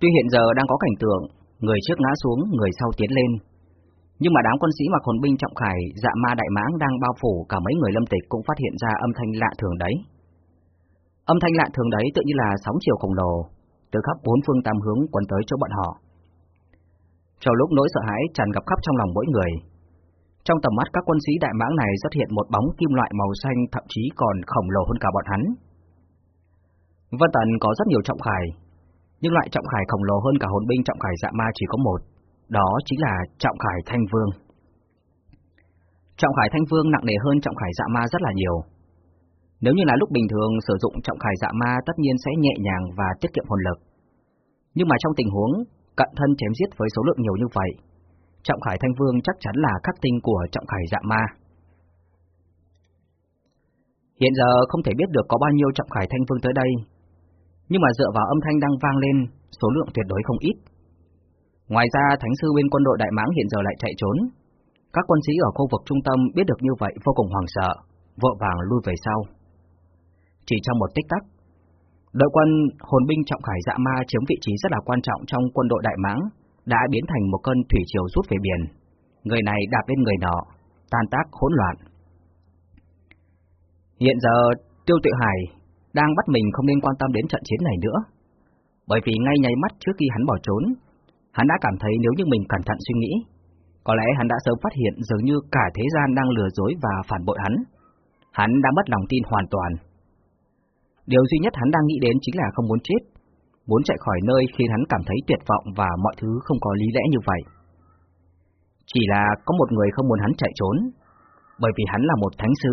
Tuy hiện giờ đang có cảnh tượng người trước ngã xuống, người sau tiến lên, nhưng mà đám quân sĩ mặc hồn binh trọng khải, dạ ma đại mãng đang bao phủ cả mấy người lâm tịch cũng phát hiện ra âm thanh lạ thường đấy. Âm thanh lạ thường đấy tự như là sóng chiều khổng lồ, từ khắp bốn phương tam hướng quấn tới chỗ bọn họ. Trong lúc nỗi sợ hãi tràn ngập khắp trong lòng mỗi người, trong tầm mắt các quân sĩ đại mãng này xuất hiện một bóng kim loại màu xanh thậm chí còn khổng lồ hơn cả bọn hắn. Vân Tần có rất nhiều trọng khải, nhưng loại trọng khải khổng lồ hơn cả hồn binh trọng khải dạ ma chỉ có một, đó chính là trọng khải thanh vương. Trọng khải thanh vương nặng nề hơn trọng khải dạ ma rất là nhiều. Nếu như là lúc bình thường sử dụng trọng khải dạ ma tất nhiên sẽ nhẹ nhàng và tiết kiệm hồn lực. Nhưng mà trong tình huống cận thân chém giết với số lượng nhiều như vậy, trọng khải thanh vương chắc chắn là khắc tinh của trọng khải dạ ma. Hiện giờ không thể biết được có bao nhiêu trọng khải thanh vương tới đây, nhưng mà dựa vào âm thanh đang vang lên, số lượng tuyệt đối không ít. Ngoài ra, thánh sư bên quân đội Đại Mãng hiện giờ lại chạy trốn. Các quân sĩ ở khu vực trung tâm biết được như vậy vô cùng hoảng sợ, vội vàng lui về sau. Chỉ trong một tích tắc, đội quân hồn binh trọng khải dạ ma chiếm vị trí rất là quan trọng trong quân đội Đại Mãng, đã biến thành một cơn thủy triều rút về biển. Người này đạp lên người nọ, tan tác hỗn loạn. Hiện giờ, Tiêu Tự Hải đang bắt mình không nên quan tâm đến trận chiến này nữa. Bởi vì ngay nháy mắt trước khi hắn bỏ trốn, hắn đã cảm thấy nếu như mình cẩn thận suy nghĩ, có lẽ hắn đã sớm phát hiện dường như cả thế gian đang lừa dối và phản bội hắn. Hắn đã mất lòng tin hoàn toàn. Điều duy nhất hắn đang nghĩ đến chính là không muốn chết, muốn chạy khỏi nơi khi hắn cảm thấy tuyệt vọng và mọi thứ không có lý lẽ như vậy. Chỉ là có một người không muốn hắn chạy trốn, bởi vì hắn là một thánh sư.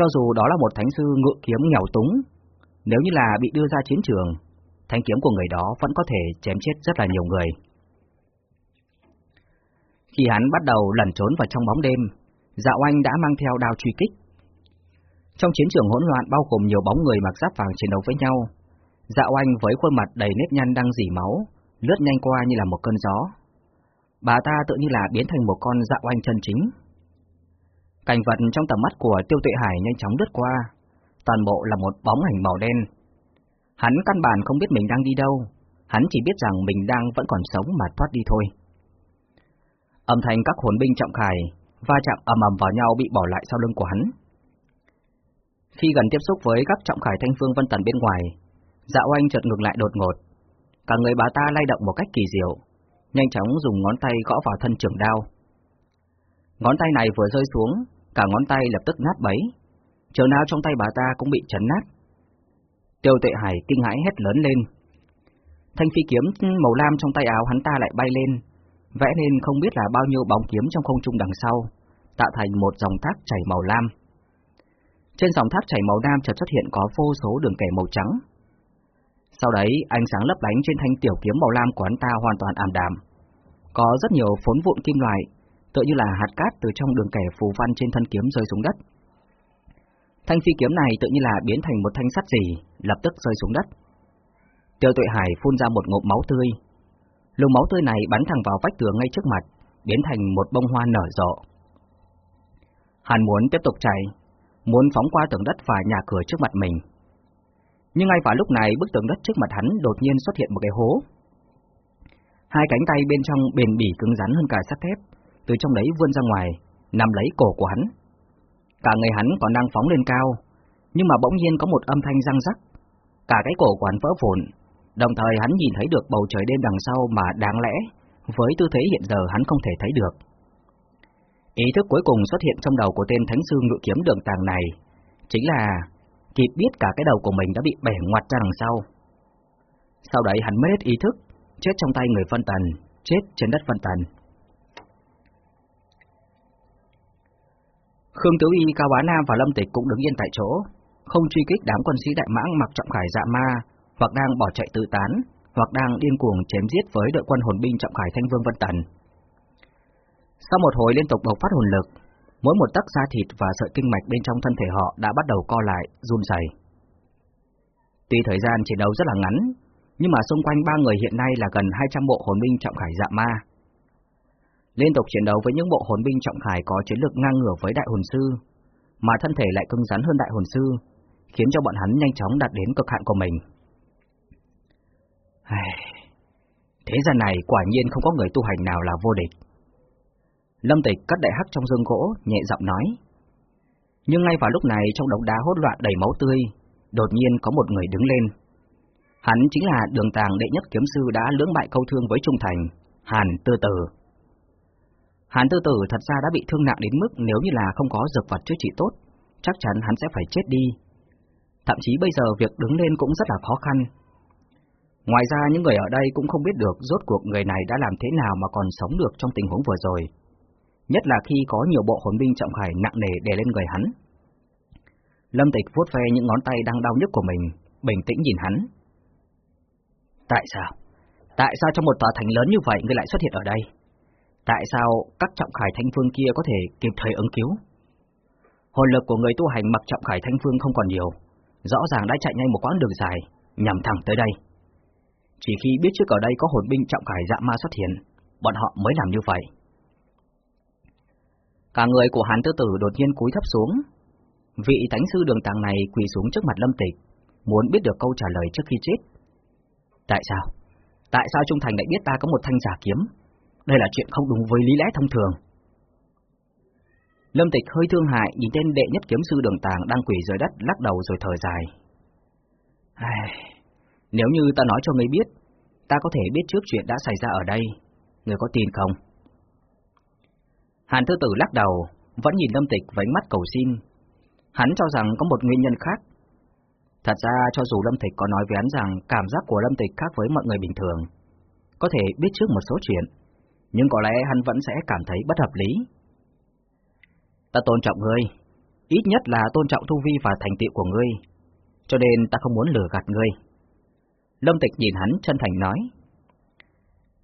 Cho dù đó là một thánh sư ngự kiếm nghèo túng, nếu như là bị đưa ra chiến trường, thanh kiếm của người đó vẫn có thể chém chết rất là nhiều người. Khi hắn bắt đầu lẩn trốn vào trong bóng đêm, Dạ Oanh đã mang theo đao truy kích. Trong chiến trường hỗn loạn bao gồm nhiều bóng người mặc giáp vàng chiến đấu với nhau, Dạ Oanh với khuôn mặt đầy nếp nhăn đang dỉ máu, lướt nhanh qua như là một cơn gió. Bà ta tự như là biến thành một con Dạ Oanh chân chính. Cảnh vật trong tầm mắt của Tiêu Tuệ Hải nhanh chóng lướt qua, toàn bộ là một bóng ảnh màu đen. Hắn căn bản không biết mình đang đi đâu, hắn chỉ biết rằng mình đang vẫn còn sống mà thoát đi thôi. Âm thanh các hồn binh trọng khải va chạm ầm ầm vào nhau bị bỏ lại sau lưng của hắn. Khi gần tiếp xúc với các trọng khải thanh phương vân tần bên ngoài, Dạo oanh chợt ngừng lại đột ngột. Cả người bà ta lay động một cách kỳ diệu, nhanh chóng dùng ngón tay gõ vào thân trưởng đao. Ngón tay này vừa rơi xuống, cả ngón tay lập tức nát bấy, chờ nào trong tay bà ta cũng bị chấn nát. Tiêu tệ Hải kinh hãi hét lớn lên. Thanh phi kiếm màu lam trong tay áo hắn ta lại bay lên, vẽ nên không biết là bao nhiêu bóng kiếm trong không trung đằng sau, tạo thành một dòng thác chảy màu lam. Trên dòng thác chảy màu lam chợt xuất hiện có vô số đường kẻ màu trắng. Sau đấy, ánh sáng lấp lánh trên thanh tiểu kiếm màu lam của hắn ta hoàn toàn ảm đạm. Có rất nhiều phốn vụn kim loại, tựa như là hạt cát từ trong đường kẻ phù văn trên thân kiếm rơi xuống đất. Thanh phi kiếm này tự như là biến thành một thanh sắt gì, lập tức rơi xuống đất. Tiêu Tuệ Hải phun ra một ngụm máu tươi. Luồng máu tươi này bắn thẳng vào vách tường ngay trước mặt, biến thành một bông hoa nở rộ. Hắn muốn tiếp tục chạy, muốn phóng qua tường đất và nhà cửa trước mặt mình. Nhưng ngay vào lúc này bức tường đất trước mặt hắn đột nhiên xuất hiện một cái hố. Hai cánh tay bên trong bền bỉ cứng rắn hơn cả sắt thép, từ trong đấy vươn ra ngoài, nằm lấy cổ của hắn. Cả người hắn còn đang phóng lên cao, nhưng mà bỗng nhiên có một âm thanh răng rắc. Cả cái cổ của hắn vỡ vụn, đồng thời hắn nhìn thấy được bầu trời đêm đằng sau mà đáng lẽ, với tư thế hiện giờ hắn không thể thấy được. Ý thức cuối cùng xuất hiện trong đầu của tên thánh sư ngự kiếm đường tàng này, chính là kịp biết cả cái đầu của mình đã bị bẻ ngoặt ra đằng sau. Sau đấy hắn mất hết ý thức, chết trong tay người phân tần, chết trên đất phân tần. Khương Tiểu Y, Cao Bá Nam và Lâm Tịch cũng đứng yên tại chỗ, không truy kích đám quân sĩ đại mãng mặc trọng khải dạ ma, hoặc đang bỏ chạy tự tán, hoặc đang điên cuồng chém giết với đội quân hồn binh trọng khải Thanh Vương Vân Tần. Sau một hồi liên tục bộc phát hồn lực, mỗi một tấc da thịt và sợi kinh mạch bên trong thân thể họ đã bắt đầu co lại, run rẩy. Tuy thời gian chiến đấu rất là ngắn, nhưng mà xung quanh ba người hiện nay là gần 200 bộ hồn binh trọng khải dạ ma. Liên tục chiến đấu với những bộ hồn binh trọng khải có chiến lược ngang ngửa với đại hồn sư, mà thân thể lại cứng rắn hơn đại hồn sư, khiến cho bọn hắn nhanh chóng đạt đến cực hạn của mình. Thế gian này quả nhiên không có người tu hành nào là vô địch. Lâm Tịch cắt đại hắc trong dương gỗ, nhẹ giọng nói. Nhưng ngay vào lúc này trong đống đá hỗn loạn đầy máu tươi, đột nhiên có một người đứng lên. Hắn chính là đường tàng đệ nhất kiếm sư đã lưỡng bại câu thương với Trung Thành, Hàn Tư Tử. Hán Tư Tử thật ra đã bị thương nặng đến mức nếu như là không có dược vật chữa trị tốt, chắc chắn hắn sẽ phải chết đi. Thậm chí bây giờ việc đứng lên cũng rất là khó khăn. Ngoài ra những người ở đây cũng không biết được rốt cuộc người này đã làm thế nào mà còn sống được trong tình huống vừa rồi. Nhất là khi có nhiều bộ hồn binh trọng khải nặng nề đè lên người hắn. Lâm Tịch vuốt ve những ngón tay đang đau nhức của mình, bình tĩnh nhìn hắn. Tại sao? Tại sao trong một tòa thành lớn như vậy ngươi lại xuất hiện ở đây? Tại sao các trọng khải thanh phương kia có thể kịp thời ứng cứu? Hồn lực của người tu hành mặc trọng khải thanh phương không còn nhiều, rõ ràng đã chạy nhanh một quãng đường dài, nhằm thẳng tới đây. Chỉ khi biết trước ở đây có hồn binh trọng khải dạ ma xuất hiện, bọn họ mới làm như vậy. Cả người của Hàn Tư Tử đột nhiên cúi thấp xuống. Vị thánh sư đường tàng này quỳ xuống trước mặt Lâm Tịch, muốn biết được câu trả lời trước khi chết. Tại sao? Tại sao Trung Thành lại biết ta có một thanh giả kiếm? Đây là chuyện không đúng với lý lẽ thông thường. Lâm Tịch hơi thương hại nhìn tên đệ nhất kiếm sư đường tàng đang quỳ dưới đất lắc đầu rồi thở dài. Ai... Nếu như ta nói cho ngươi biết, ta có thể biết trước chuyện đã xảy ra ở đây, ngươi có tin không? Hàn Thư Tử lắc đầu, vẫn nhìn Lâm Tịch với mắt cầu xin. Hắn cho rằng có một nguyên nhân khác. Thật ra cho dù Lâm Tịch có nói với hắn rằng cảm giác của Lâm Tịch khác với mọi người bình thường, có thể biết trước một số chuyện, nhưng có lẽ hắn vẫn sẽ cảm thấy bất hợp lý. Ta tôn trọng ngươi, ít nhất là tôn trọng thu vi và thành tựu của ngươi, cho nên ta không muốn lừa gạt ngươi. Lâm Tịch nhìn hắn chân thành nói,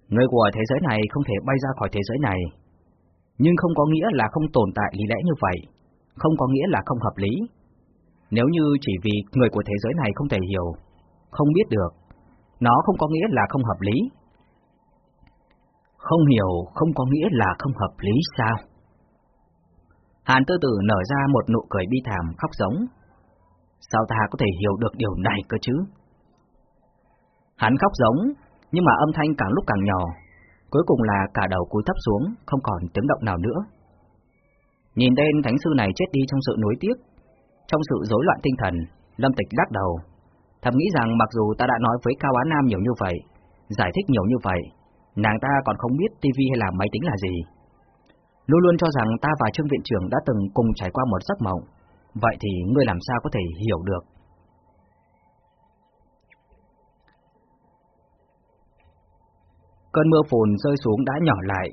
Người của thế giới này không thể bay ra khỏi thế giới này, nhưng không có nghĩa là không tồn tại lý lẽ như vậy, không có nghĩa là không hợp lý. Nếu như chỉ vì người của thế giới này không thể hiểu, không biết được, nó không có nghĩa là không hợp lý. Không hiểu không có nghĩa là không hợp lý sao? Hàn tư tử nở ra một nụ cười bi thảm khóc giống. Sao ta có thể hiểu được điều này cơ chứ? Hắn khóc giống, nhưng mà âm thanh càng lúc càng nhỏ, cuối cùng là cả đầu cúi thấp xuống, không còn tiếng động nào nữa. Nhìn tên thánh sư này chết đi trong sự nuối tiếc, trong sự rối loạn tinh thần, Lâm Tịch lắc đầu, thầm nghĩ rằng mặc dù ta đã nói với Cao Á Nam nhiều như vậy, giải thích nhiều như vậy, nàng ta còn không biết tivi hay là máy tính là gì. Luôn luôn cho rằng ta và Trương Viện trưởng đã từng cùng trải qua một giấc mộng, vậy thì ngươi làm sao có thể hiểu được Cơn mưa phùn rơi xuống đã nhỏ lại.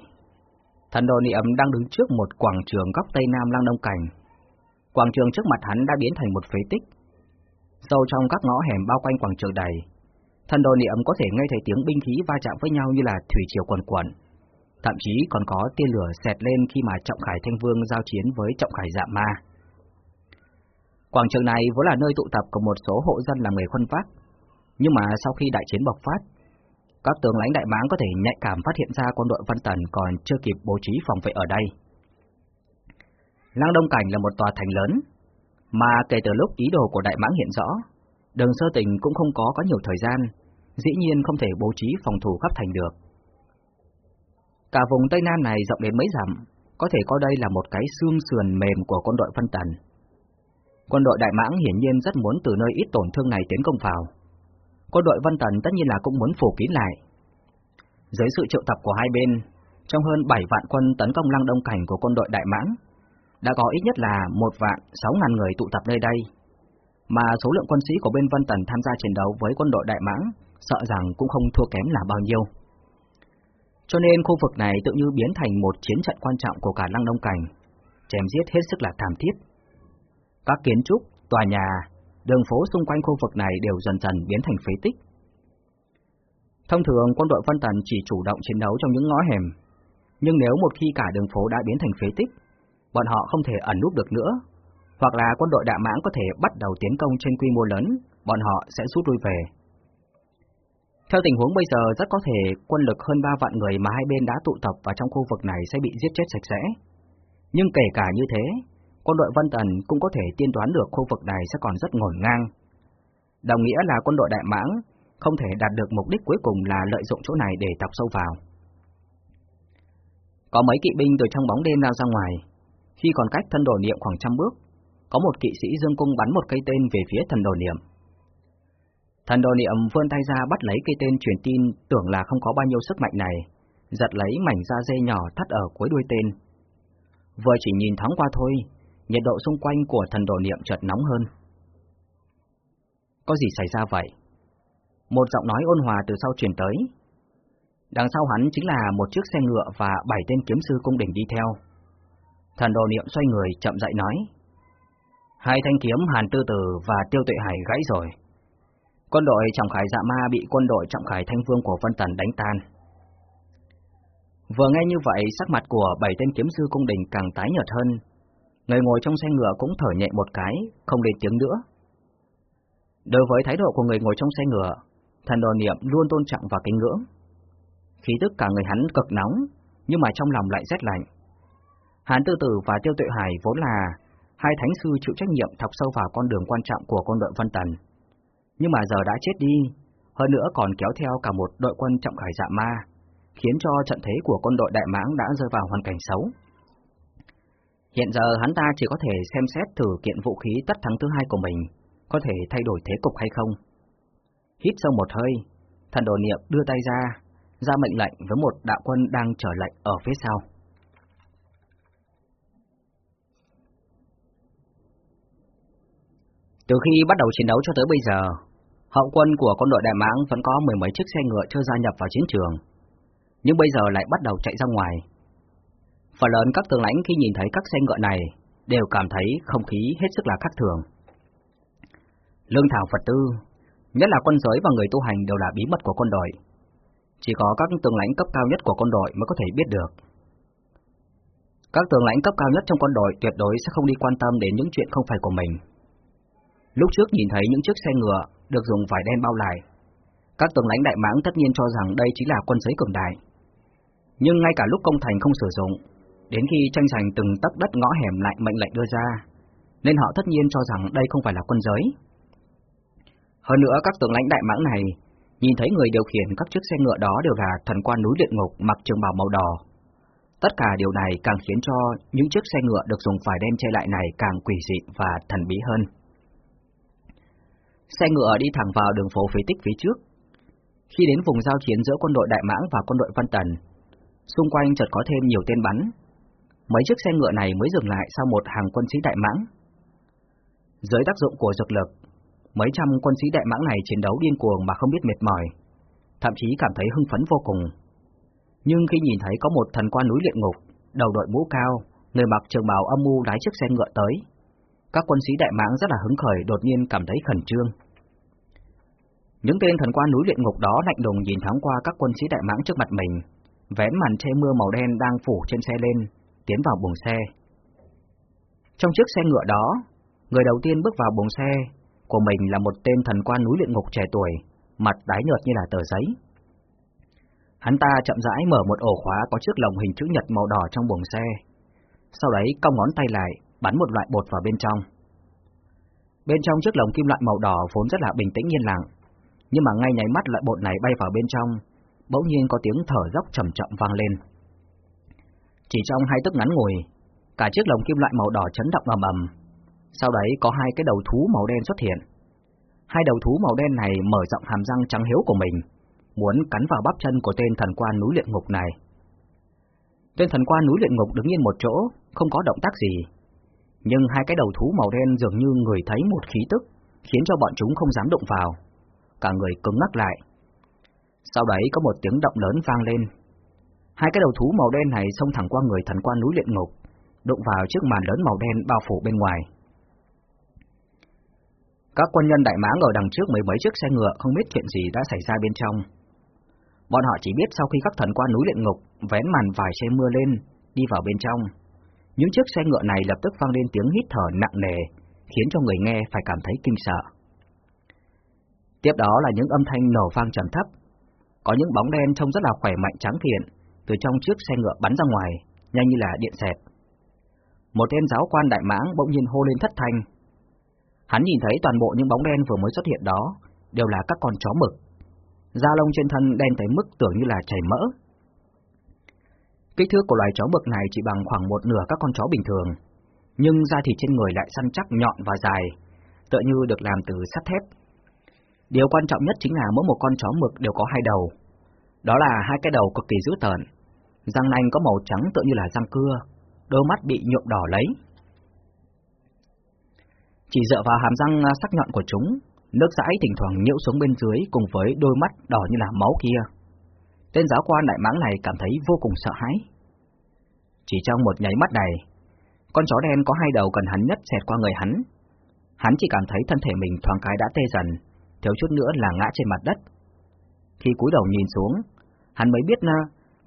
Thần đồ niệm đang đứng trước một quảng trường góc Tây Nam Lăng Đông Cảnh. Quảng trường trước mặt hắn đã biến thành một phế tích. Sâu trong các ngõ hẻm bao quanh quảng trường đầy, thần đồ niệm có thể nghe thấy tiếng binh khí va chạm với nhau như là thủy triều quần quẩn. Thậm chí còn có tia lửa xẹt lên khi mà Trọng Khải Thanh Vương giao chiến với Trọng Khải Dạ Ma. Quảng trường này vốn là nơi tụ tập của một số hộ dân làm người khuân phát, nhưng mà sau khi đại chiến bộc phát, các tướng lãnh đại mãng có thể nhạy cảm phát hiện ra quân đội Văn Tần còn chưa kịp bố trí phòng vệ ở đây. Lăng Đông Cảnh là một tòa thành lớn, mà kể từ lúc ý đồ của đại mãng hiện rõ, đường sơ tình cũng không có có nhiều thời gian, dĩ nhiên không thể bố trí phòng thủ khắp thành được. Cả vùng Tây Nam này rộng đến mấy dặm, có thể coi đây là một cái xương sườn mềm của quân đội Văn Tần. Quân đội Đại Mãng hiển nhiên rất muốn từ nơi ít tổn thương này tiến công vào quân đội Vân Tần tất nhiên là cũng muốn phủ kín lại. Dưới sự triệu tập của hai bên, trong hơn 7 vạn quân tấn công lăng đông cảnh của quân đội Đại Mãng, đã có ít nhất là một vạn 6 ngàn người tụ tập nơi đây, mà số lượng quân sĩ của bên Vân Tần tham gia chiến đấu với quân đội Đại Mãng sợ rằng cũng không thua kém là bao nhiêu. Cho nên khu vực này tự như biến thành một chiến trận quan trọng của cả lăng đông cảnh, chém giết hết sức là thảm thiết. Các kiến trúc, tòa nhà, đường phố xung quanh khu vực này đều dần dần biến thành phế tích. Thông thường quân đội Vân Tần chỉ chủ động chiến đấu trong những ngõ hẻm, nhưng nếu một khi cả đường phố đã biến thành phế tích, bọn họ không thể ẩn núp được nữa, hoặc là quân đội Đạ Mãng có thể bắt đầu tiến công trên quy mô lớn, bọn họ sẽ rút lui về. Theo tình huống bây giờ rất có thể quân lực hơn 3 vạn người mà hai bên đã tụ tập vào trong khu vực này sẽ bị giết chết sạch sẽ. Nhưng kể cả như thế, quân đội Vân Tần cũng có thể tiên đoán được khu vực này sẽ còn rất ngổn ngang. Đồng nghĩa là quân đội Đại Mãng không thể đạt được mục đích cuối cùng là lợi dụng chỗ này để tập sâu vào. Có mấy kỵ binh từ trong bóng đêm lao ra ngoài, khi còn cách thân đồ niệm khoảng trăm bước, có một kỵ sĩ dương cung bắn một cây tên về phía thần đồ niệm. Thần đồ niệm vươn tay ra bắt lấy cây tên truyền tin tưởng là không có bao nhiêu sức mạnh này, giật lấy mảnh da dê nhỏ thắt ở cuối đuôi tên. Vừa chỉ nhìn thoáng qua thôi, nhiệt độ xung quanh của thần đồ niệm chợt nóng hơn. Có gì xảy ra vậy? Một giọng nói ôn hòa từ sau truyền tới. Đằng sau hắn chính là một chiếc xe ngựa và bảy tên kiếm sư cung đỉnh đi theo. Thần đồ niệm xoay người chậm dậy nói. Hai thanh kiếm Hàn Tư Tử và Tiêu Tuệ Hải gãy rồi. Quân đội Trọng Khải Dạ Ma bị quân đội Trọng Khải Thanh Vương của Vân Tần đánh tan. Vừa nghe như vậy, sắc mặt của bảy tên kiếm sư cung đình càng tái nhợt hơn. Người ngồi trong xe ngựa cũng thở nhẹ một cái, không lên tiếng nữa. Đối với thái độ của người ngồi trong xe ngựa, thần đồ niệm luôn tôn trọng và kính ngưỡng. Khí tức cả người hắn cực nóng, nhưng mà trong lòng lại rét lạnh. Hán Tư Tử và Tiêu Tuệ Hải vốn là hai thánh sư chịu trách nhiệm thọc sâu vào con đường quan trọng của quân đội Vân Tần. Nhưng mà giờ đã chết đi, hơn nữa còn kéo theo cả một đội quân trọng khải dạ ma, khiến cho trận thế của quân đội Đại Mãng đã rơi vào hoàn cảnh xấu. Hiện giờ hắn ta chỉ có thể xem xét thử kiện vũ khí tất thắng thứ hai của mình, có thể thay đổi thế cục hay không. Hít sâu một hơi, thần đồ niệm đưa tay ra, ra mệnh lệnh với một đạo quân đang trở lệnh ở phía sau. Từ khi bắt đầu chiến đấu cho tới bây giờ, hậu quân của quân đội Đại Mãng vẫn có mười mấy chiếc xe ngựa chưa gia nhập vào chiến trường, nhưng bây giờ lại bắt đầu chạy ra ngoài. Phần lớn các tướng lãnh khi nhìn thấy các xe ngựa này đều cảm thấy không khí hết sức là khác thường. Lương thảo Phật tư, nhất là quân giới và người tu hành đều là bí mật của quân đội. Chỉ có các tướng lãnh cấp cao nhất của quân đội mới có thể biết được. Các tướng lãnh cấp cao nhất trong quân đội tuyệt đối sẽ không đi quan tâm đến những chuyện không phải của mình. Lúc trước nhìn thấy những chiếc xe ngựa được dùng vải đen bao lại, các tướng lãnh đại mãng tất nhiên cho rằng đây chính là quân giới cường đại. Nhưng ngay cả lúc công thành không sử dụng, đến khi tranh giành từng tấc đất ngõ hẻm lại mệnh lệnh đưa ra, nên họ tất nhiên cho rằng đây không phải là quân giới. Hơn nữa các tướng lãnh đại mãng này nhìn thấy người điều khiển các chiếc xe ngựa đó đều là thần quan núi luyện ngục mặc trường bào màu đỏ. Tất cả điều này càng khiến cho những chiếc xe ngựa được dùng vải đen che lại này càng quỷ dị và thần bí hơn. Xe ngựa đi thẳng vào đường phố phế tích phía trước. Khi đến vùng giao chiến giữa quân đội Đại Mãng và quân đội Văn Tần, xung quanh chợt có thêm nhiều tên bắn. Mấy chiếc xe ngựa này mới dừng lại sau một hàng quân sĩ Đại Mãng. Dưới tác dụng của dược lực, mấy trăm quân sĩ Đại Mãng này chiến đấu điên cuồng mà không biết mệt mỏi, thậm chí cảm thấy hưng phấn vô cùng. Nhưng khi nhìn thấy có một thần quan núi luyện ngục, đầu đội mũ cao, người mặc trường bào âm u lái chiếc xe ngựa tới, các quân sĩ đại mãng rất là hứng khởi đột nhiên cảm thấy khẩn trương. Những tên thần quan núi luyện ngục đó lạnh lùng nhìn thoáng qua các quân sĩ đại mãng trước mặt mình, vén màn che mưa màu đen đang phủ trên xe lên, tiến vào buồng xe. Trong chiếc xe ngựa đó, người đầu tiên bước vào buồng xe của mình là một tên thần quan núi luyện ngục trẻ tuổi, mặt đái nhợt như là tờ giấy. Hắn ta chậm rãi mở một ổ khóa có chiếc lồng hình chữ nhật màu đỏ trong buồng xe. Sau đấy cong ngón tay lại, bắn một loại bột vào bên trong. Bên trong chiếc lồng kim loại màu đỏ vốn rất là bình tĩnh yên lặng, nhưng mà ngay nháy mắt loại bột này bay vào bên trong, bỗng nhiên có tiếng thở dốc trầm chậm vang lên. Chỉ trong hai tức ngắn ngồi, cả chiếc lồng kim loại màu đỏ chấn động ầm ầm. Sau đấy có hai cái đầu thú màu đen xuất hiện. Hai đầu thú màu đen này mở rộng hàm răng trắng hiếu của mình, muốn cắn vào bắp chân của tên thần quan núi luyện ngục này. Tên thần quan núi luyện ngục đứng yên một chỗ, không có động tác gì, nhưng hai cái đầu thú màu đen dường như người thấy một khí tức, khiến cho bọn chúng không dám động vào. Cả người cứng ngắc lại. Sau đấy có một tiếng động lớn vang lên. Hai cái đầu thú màu đen này xông thẳng qua người thần quan núi luyện ngục, đụng vào chiếc màn lớn màu đen bao phủ bên ngoài. Các quân nhân đại mãng ở đằng trước mấy mấy chiếc xe ngựa không biết chuyện gì đã xảy ra bên trong. Bọn họ chỉ biết sau khi các thần quan núi luyện ngục vén màn vải che mưa lên, đi vào bên trong, những chiếc xe ngựa này lập tức vang lên tiếng hít thở nặng nề, khiến cho người nghe phải cảm thấy kinh sợ. Tiếp đó là những âm thanh nổ vang trầm thấp. Có những bóng đen trông rất là khỏe mạnh trắng thiện, từ trong chiếc xe ngựa bắn ra ngoài, nhanh như là điện xẹt. Một tên giáo quan đại mãng bỗng nhiên hô lên thất thanh. Hắn nhìn thấy toàn bộ những bóng đen vừa mới xuất hiện đó đều là các con chó mực, da lông trên thân đen tới mức tưởng như là chảy mỡ. Kích thước của loài chó mực này chỉ bằng khoảng một nửa các con chó bình thường, nhưng da thịt trên người lại săn chắc nhọn và dài, tựa như được làm từ sắt thép. Điều quan trọng nhất chính là mỗi một con chó mực đều có hai đầu. Đó là hai cái đầu cực kỳ dữ tợn. Răng nanh có màu trắng tựa như là răng cưa, đôi mắt bị nhuộm đỏ lấy. Chỉ dựa vào hàm răng à, sắc nhọn của chúng, nước dãi thỉnh thoảng nhiễu xuống bên dưới cùng với đôi mắt đỏ như là máu kia. Tên giáo quan đại mãng này cảm thấy vô cùng sợ hãi. Chỉ trong một nháy mắt này, con chó đen có hai đầu gần hắn nhất xẹt qua người hắn. Hắn chỉ cảm thấy thân thể mình thoáng cái đã tê dần, thiếu chút nữa là ngã trên mặt đất. Khi cúi đầu nhìn xuống, hắn mới biết na,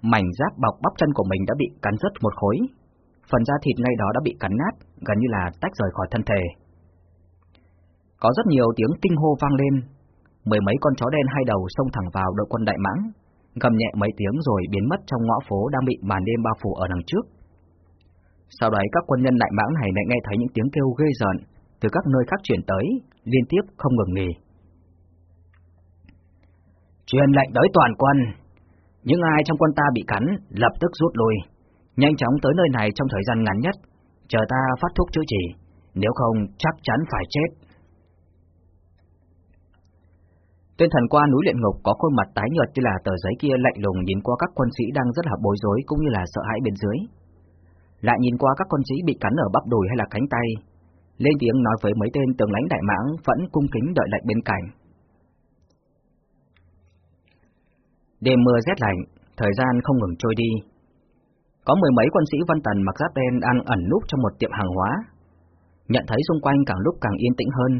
mảnh giáp bọc bắp chân của mình đã bị cắn rứt một khối. Phần da thịt ngay đó đã bị cắn nát, gần như là tách rời khỏi thân thể. Có rất nhiều tiếng kinh hô vang lên, mười mấy con chó đen hai đầu xông thẳng vào đội quân đại mãng, gầm nhẹ mấy tiếng rồi biến mất trong ngõ phố đang bị màn đêm bao phủ ở đằng trước. Sau đấy các quân nhân đại mãng này lại nghe thấy những tiếng kêu ghê rợn từ các nơi khác chuyển tới, liên tiếp không ngừng nghỉ. Truyền lệnh tới toàn quân, những ai trong quân ta bị cắn lập tức rút lui, nhanh chóng tới nơi này trong thời gian ngắn nhất, chờ ta phát thuốc chữa trị, nếu không chắc chắn phải chết. Tên thần qua núi luyện ngục có khuôn mặt tái nhợt như là tờ giấy kia lạnh lùng nhìn qua các quân sĩ đang rất là bối rối cũng như là sợ hãi bên dưới. Lại nhìn qua các quân sĩ bị cắn ở bắp đùi hay là cánh tay, lên tiếng nói với mấy tên tướng lãnh đại mãng vẫn cung kính đợi lệnh bên cạnh. Đêm mưa rét lạnh, thời gian không ngừng trôi đi. Có mười mấy quân sĩ Văn Tần mặc giáp đen đang ẩn núp trong một tiệm hàng hóa. Nhận thấy xung quanh càng lúc càng yên tĩnh hơn,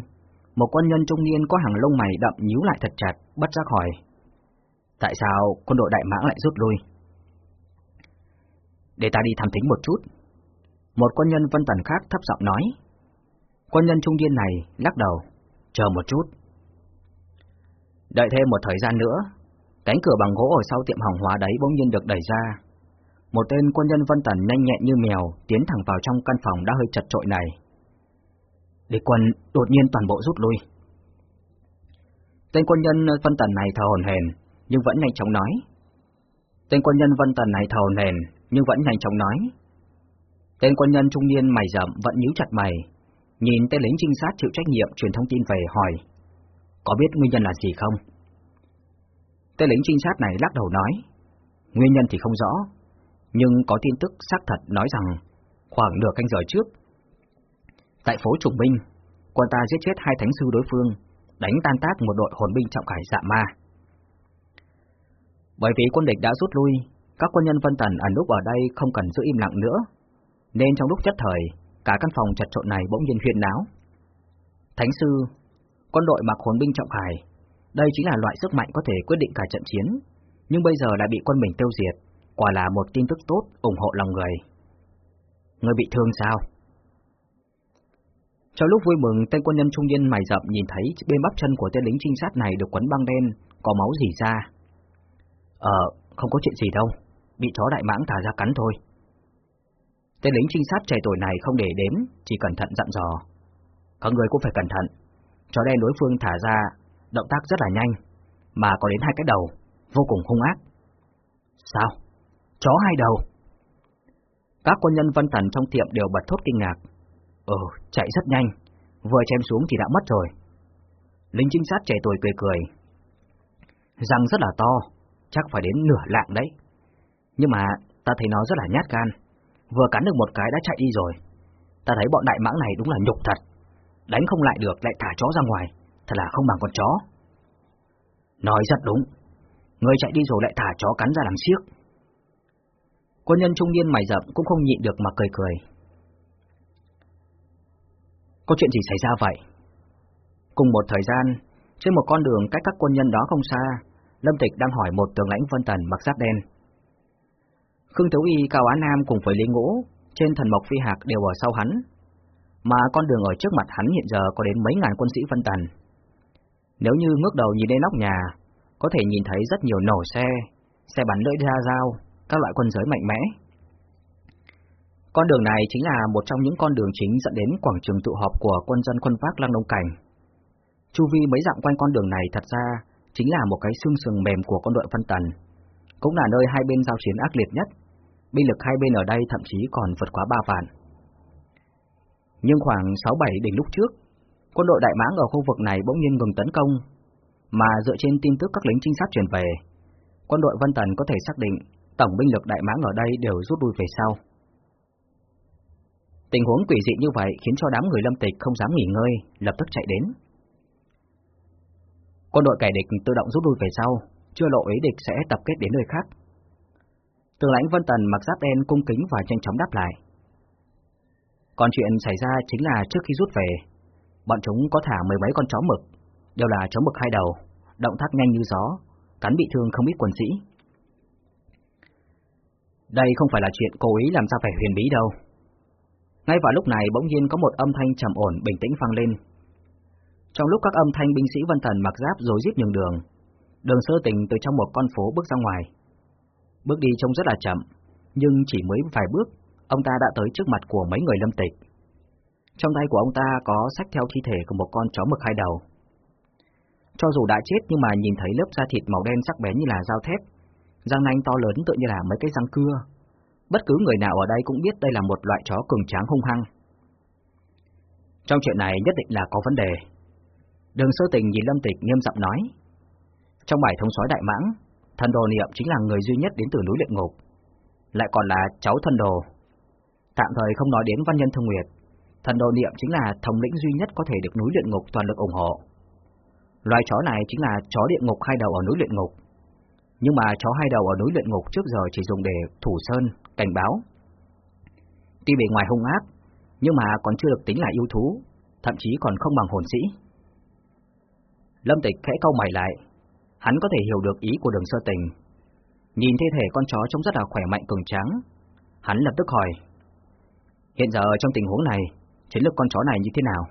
một quân nhân trung niên có hàng lông mày đậm nhíu lại thật chặt, bất giác hỏi. Tại sao quân đội Đại Mãng lại rút lui? Để ta đi thăm thính một chút. Một quân nhân vân tần khác thấp giọng nói. Quân nhân trung niên này lắc đầu, chờ một chút. Đợi thêm một thời gian nữa, cánh cửa bằng gỗ ở sau tiệm hàng hóa đấy bỗng nhiên được đẩy ra. Một tên quân nhân vân tần nhanh nhẹn như mèo tiến thẳng vào trong căn phòng đã hơi chật trội này. Địch quân đột nhiên toàn bộ rút lui. Tên quân nhân Vân Tần này thờ hồn hền, nhưng vẫn nhanh chóng nói. Tên quân nhân Vân Tần này thờ hồn hền, nhưng vẫn nhanh chóng nói. Tên quân nhân trung niên mày rậm vẫn nhíu chặt mày, nhìn tên lính trinh sát chịu trách nhiệm truyền thông tin về hỏi, có biết nguyên nhân là gì không? Tên lính trinh sát này lắc đầu nói, nguyên nhân thì không rõ, nhưng có tin tức xác thật nói rằng khoảng nửa canh giờ trước, Tại phố Trùng minh, quân ta giết chết hai thánh sư đối phương, đánh tan tác một đội hồn binh trọng khải dạ ma. Bởi vì quân địch đã rút lui, các quân nhân Vân Tần ẩn núp ở đây không cần giữ im lặng nữa, nên trong lúc chất thời, cả căn phòng chật trộn này bỗng nhiên huyên náo. Thánh sư, quân đội mặc hồn binh trọng khải, đây chính là loại sức mạnh có thể quyết định cả trận chiến, nhưng bây giờ lại bị quân mình tiêu diệt, quả là một tin tức tốt ủng hộ lòng người. Người bị thương sao? Trong lúc vui mừng, tên quân nhân trung niên mày rậm nhìn thấy bên bắp chân của tên lính trinh sát này được quấn băng đen, có máu gì ra. Ờ, không có chuyện gì đâu, bị chó đại mãng thả ra cắn thôi. Tên lính trinh sát trẻ tuổi này không để đếm, chỉ cẩn thận dặn dò. Các người cũng phải cẩn thận, chó đen đối phương thả ra, động tác rất là nhanh, mà có đến hai cái đầu, vô cùng hung ác. Sao? Chó hai đầu? Các quân nhân vân thần trong tiệm đều bật thốt kinh ngạc. Ừ, chạy rất nhanh, vừa chém xuống thì đã mất rồi. Lính trinh sát trẻ tuổi cười cười. Răng rất là to, chắc phải đến nửa lạng đấy. Nhưng mà ta thấy nó rất là nhát gan, vừa cắn được một cái đã chạy đi rồi. Ta thấy bọn đại mãng này đúng là nhục thật, đánh không lại được lại thả chó ra ngoài, thật là không bằng con chó. Nói rất đúng, người chạy đi rồi lại thả chó cắn ra làm siếc. Quân nhân trung niên mày rậm cũng không nhịn được mà cười cười. Có chuyện gì xảy ra vậy? Cùng một thời gian, trên một con đường cách các quân nhân đó không xa, Lâm Tịch đang hỏi một tướng lãnh Vân Tần mặc giáp đen. Khương Thiếu Y, Cao Á Nam cùng với Lý Ngũ, trên thần mộc phi hạc đều ở sau hắn, mà con đường ở trước mặt hắn hiện giờ có đến mấy ngàn quân sĩ Vân Tần. Nếu như ngước đầu nhìn lên nóc nhà, có thể nhìn thấy rất nhiều nổ xe, xe bắn lưỡi ra dao, các loại quân giới mạnh mẽ. Con đường này chính là một trong những con đường chính dẫn đến quảng trường tụ họp của quân dân quân Pháp Lăng Đông Cảnh. Chu vi mấy dặm quanh con đường này thật ra chính là một cái xương sườn mềm của quân đội phân Tần, cũng là nơi hai bên giao chiến ác liệt nhất. Binh lực hai bên ở đây thậm chí còn vượt quá ba vạn. Nhưng khoảng 6-7 đỉnh lúc trước, quân đội Đại Mãng ở khu vực này bỗng nhiên ngừng tấn công, mà dựa trên tin tức các lính trinh sát truyền về, quân đội Vân Tần có thể xác định tổng binh lực Đại Mãng ở đây đều rút lui về sau. Tình huống quỷ dị như vậy khiến cho đám người lâm tịch không dám nghỉ ngơi, lập tức chạy đến. Quân đội kẻ địch tự động rút lui về sau, chưa lộ ý địch sẽ tập kết đến nơi khác. Tướng lãnh Vân Tần mặc giáp đen cung kính và nhanh chóng đáp lại. Còn chuyện xảy ra chính là trước khi rút về, bọn chúng có thả mười mấy con chó mực, đều là chó mực hai đầu, động tác nhanh như gió, cắn bị thương không ít quân sĩ. Đây không phải là chuyện cố ý làm ra vẻ huyền bí đâu. Ngay vào lúc này bỗng nhiên có một âm thanh trầm ổn bình tĩnh vang lên. Trong lúc các âm thanh binh sĩ Vân thần mặc giáp rối rít nhường đường, đường sơ tình từ trong một con phố bước ra ngoài. Bước đi trông rất là chậm, nhưng chỉ mới vài bước, ông ta đã tới trước mặt của mấy người lâm tịch. Trong tay của ông ta có sách theo thi thể của một con chó mực hai đầu. Cho dù đã chết nhưng mà nhìn thấy lớp da thịt màu đen sắc bén như là dao thép, răng nanh to lớn tựa như là mấy cái răng cưa. Bất cứ người nào ở đây cũng biết đây là một loại chó cường tráng hung hăng. Trong chuyện này nhất định là có vấn đề. Đường sơ tình nhìn Lâm Tịch nghiêm giọng nói. Trong bài thông sói đại mãng, thần đồ niệm chính là người duy nhất đến từ núi luyện ngục. Lại còn là cháu thần đồ. Tạm thời không nói đến văn nhân thông nguyệt, thần đồ niệm chính là thống lĩnh duy nhất có thể được núi luyện ngục toàn lực ủng hộ. Loài chó này chính là chó địa ngục hai đầu ở núi luyện ngục. Nhưng mà chó hai đầu ở núi luyện ngục trước giờ chỉ dùng để thủ sơn, cảnh báo. Tuy bề ngoài hung ác, nhưng mà còn chưa được tính là yêu thú, thậm chí còn không bằng hồn sĩ. Lâm Tịch khẽ câu mày lại, hắn có thể hiểu được ý của đường sơ tình. Nhìn thi thể con chó trông rất là khỏe mạnh cường tráng, hắn lập tức hỏi. Hiện giờ trong tình huống này, chiến lược con chó này như thế nào?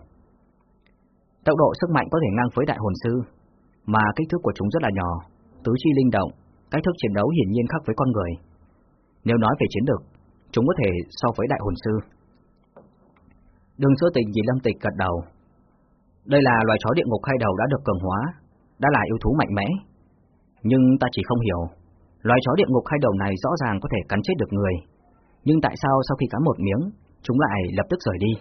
Tốc độ sức mạnh có thể ngang với đại hồn sư, mà kích thước của chúng rất là nhỏ, tứ chi linh động, cách thức chiến đấu hiển nhiên khác với con người. Nếu nói về chiến lược, chúng có thể so với đại hồn sư. Đường sơ tình nhìn Lâm Tịch gật đầu. Đây là loài chó địa ngục hai đầu đã được cường hóa, đã là yêu thú mạnh mẽ. Nhưng ta chỉ không hiểu, loài chó địa ngục hai đầu này rõ ràng có thể cắn chết được người. Nhưng tại sao sau khi cắn một miếng, chúng lại lập tức rời đi?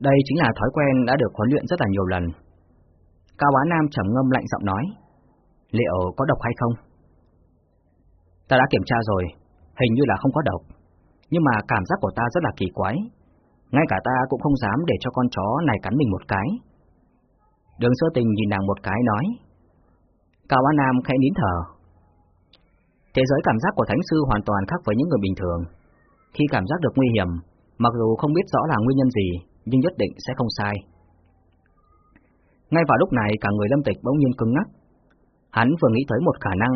Đây chính là thói quen đã được huấn luyện rất là nhiều lần. Cao Á Nam trầm ngâm lạnh giọng nói, liệu có độc hay không? Ta đã kiểm tra rồi, hình như là không có độc, nhưng mà cảm giác của ta rất là kỳ quái. Ngay cả ta cũng không dám để cho con chó này cắn mình một cái. Đường sơ tình nhìn nàng một cái nói. Cao Á Nam khẽ nín thở. Thế giới cảm giác của Thánh Sư hoàn toàn khác với những người bình thường. Khi cảm giác được nguy hiểm, mặc dù không biết rõ là nguyên nhân gì, nhưng nhất định sẽ không sai. Ngay vào lúc này cả người lâm tịch bỗng nhiên cứng ngắc. Hắn vừa nghĩ tới một khả năng,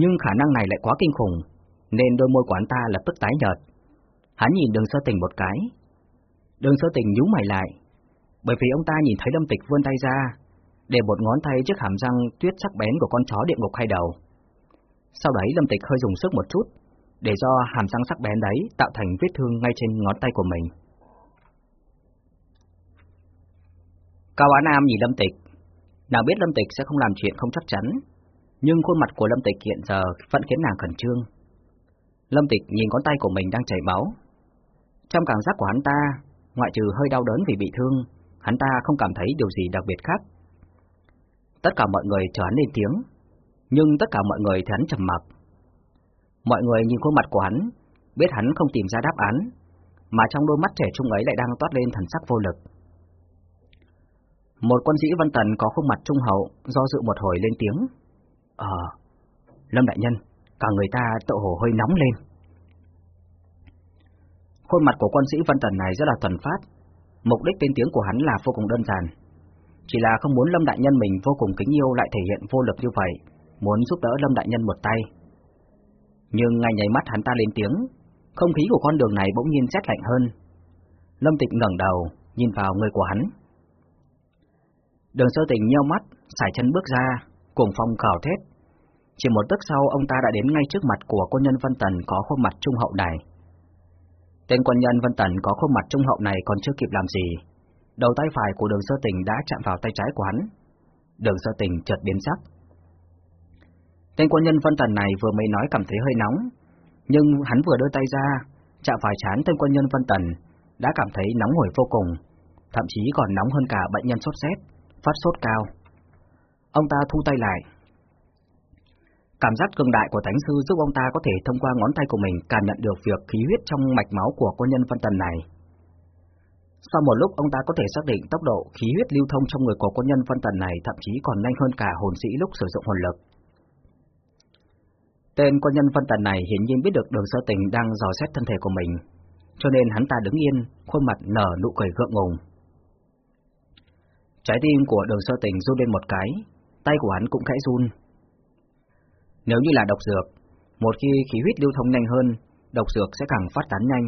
nhưng khả năng này lại quá kinh khủng, nên đôi môi của hắn ta lập tức tái nhợt. Hắn nhìn đường sơ tình một cái. Đường sơ tình nhú mày lại, bởi vì ông ta nhìn thấy lâm tịch vươn tay ra, để một ngón tay trước hàm răng tuyết sắc bén của con chó địa ngục hai đầu. Sau đấy lâm tịch hơi dùng sức một chút, để do hàm răng sắc bén đấy tạo thành vết thương ngay trên ngón tay của mình. Cao Á Nam nhìn Lâm Tịch, nàng biết Lâm Tịch sẽ không làm chuyện không chắc chắn, nhưng khuôn mặt của Lâm Tịch hiện giờ vẫn khiến nàng khẩn trương. Lâm Tịch nhìn ngón tay của mình đang chảy máu. Trong cảm giác của hắn ta, ngoại trừ hơi đau đớn vì bị thương, hắn ta không cảm thấy điều gì đặc biệt khác. Tất cả mọi người chờ hắn lên tiếng, nhưng tất cả mọi người thấy hắn trầm mặc. Mọi người nhìn khuôn mặt của hắn, biết hắn không tìm ra đáp án, mà trong đôi mắt trẻ trung ấy lại đang toát lên thần sắc vô lực. Một quân sĩ Văn Tần có khuôn mặt trung hậu, do dự một hồi lên tiếng. Ờ, Lâm Đại Nhân, cả người ta tự hồ hơi nóng lên. Khuôn mặt của quân sĩ Văn Tần này rất là thuần phát, mục đích tên tiếng của hắn là vô cùng đơn giản. Chỉ là không muốn Lâm Đại Nhân mình vô cùng kính yêu lại thể hiện vô lực như vậy, muốn giúp đỡ Lâm Đại Nhân một tay. Nhưng ngay nháy mắt hắn ta lên tiếng, không khí của con đường này bỗng nhiên rét lạnh hơn. Lâm Tịch ngẩng đầu, nhìn vào người của hắn. Đường sơ tình nheo mắt, xài chân bước ra, cuồng phong khảo thét. Chỉ một tức sau ông ta đã đến ngay trước mặt của quân nhân Vân Tần có khuôn mặt trung hậu này. Tên quân nhân Vân Tần có khuôn mặt trung hậu này còn chưa kịp làm gì. Đầu tay phải của đường sơ tình đã chạm vào tay trái của hắn. Đường sơ tình chợt biến sắc. Tên quân nhân Vân Tần này vừa mới nói cảm thấy hơi nóng, nhưng hắn vừa đưa tay ra, chạm phải chán tên quân nhân Vân Tần, đã cảm thấy nóng hổi vô cùng, thậm chí còn nóng hơn cả bệnh nhân sốt rét, phát sốt cao. Ông ta thu tay lại. Cảm giác cường đại của Thánh Sư giúp ông ta có thể thông qua ngón tay của mình cảm nhận được việc khí huyết trong mạch máu của quân nhân văn Tần này. Sau một lúc ông ta có thể xác định tốc độ khí huyết lưu thông trong người của quân nhân văn Tần này thậm chí còn nhanh hơn cả hồn sĩ lúc sử dụng hồn lực. Tên quân nhân văn Tần này hiển nhiên biết được đường sơ tình đang dò xét thân thể của mình, cho nên hắn ta đứng yên, khuôn mặt nở nụ cười gượng ngùng. Trái tim của đường sơ tình run lên một cái, tay của hắn cũng khẽ run. Nếu như là độc dược, một khi khí huyết lưu thông nhanh hơn, độc dược sẽ càng phát tán nhanh.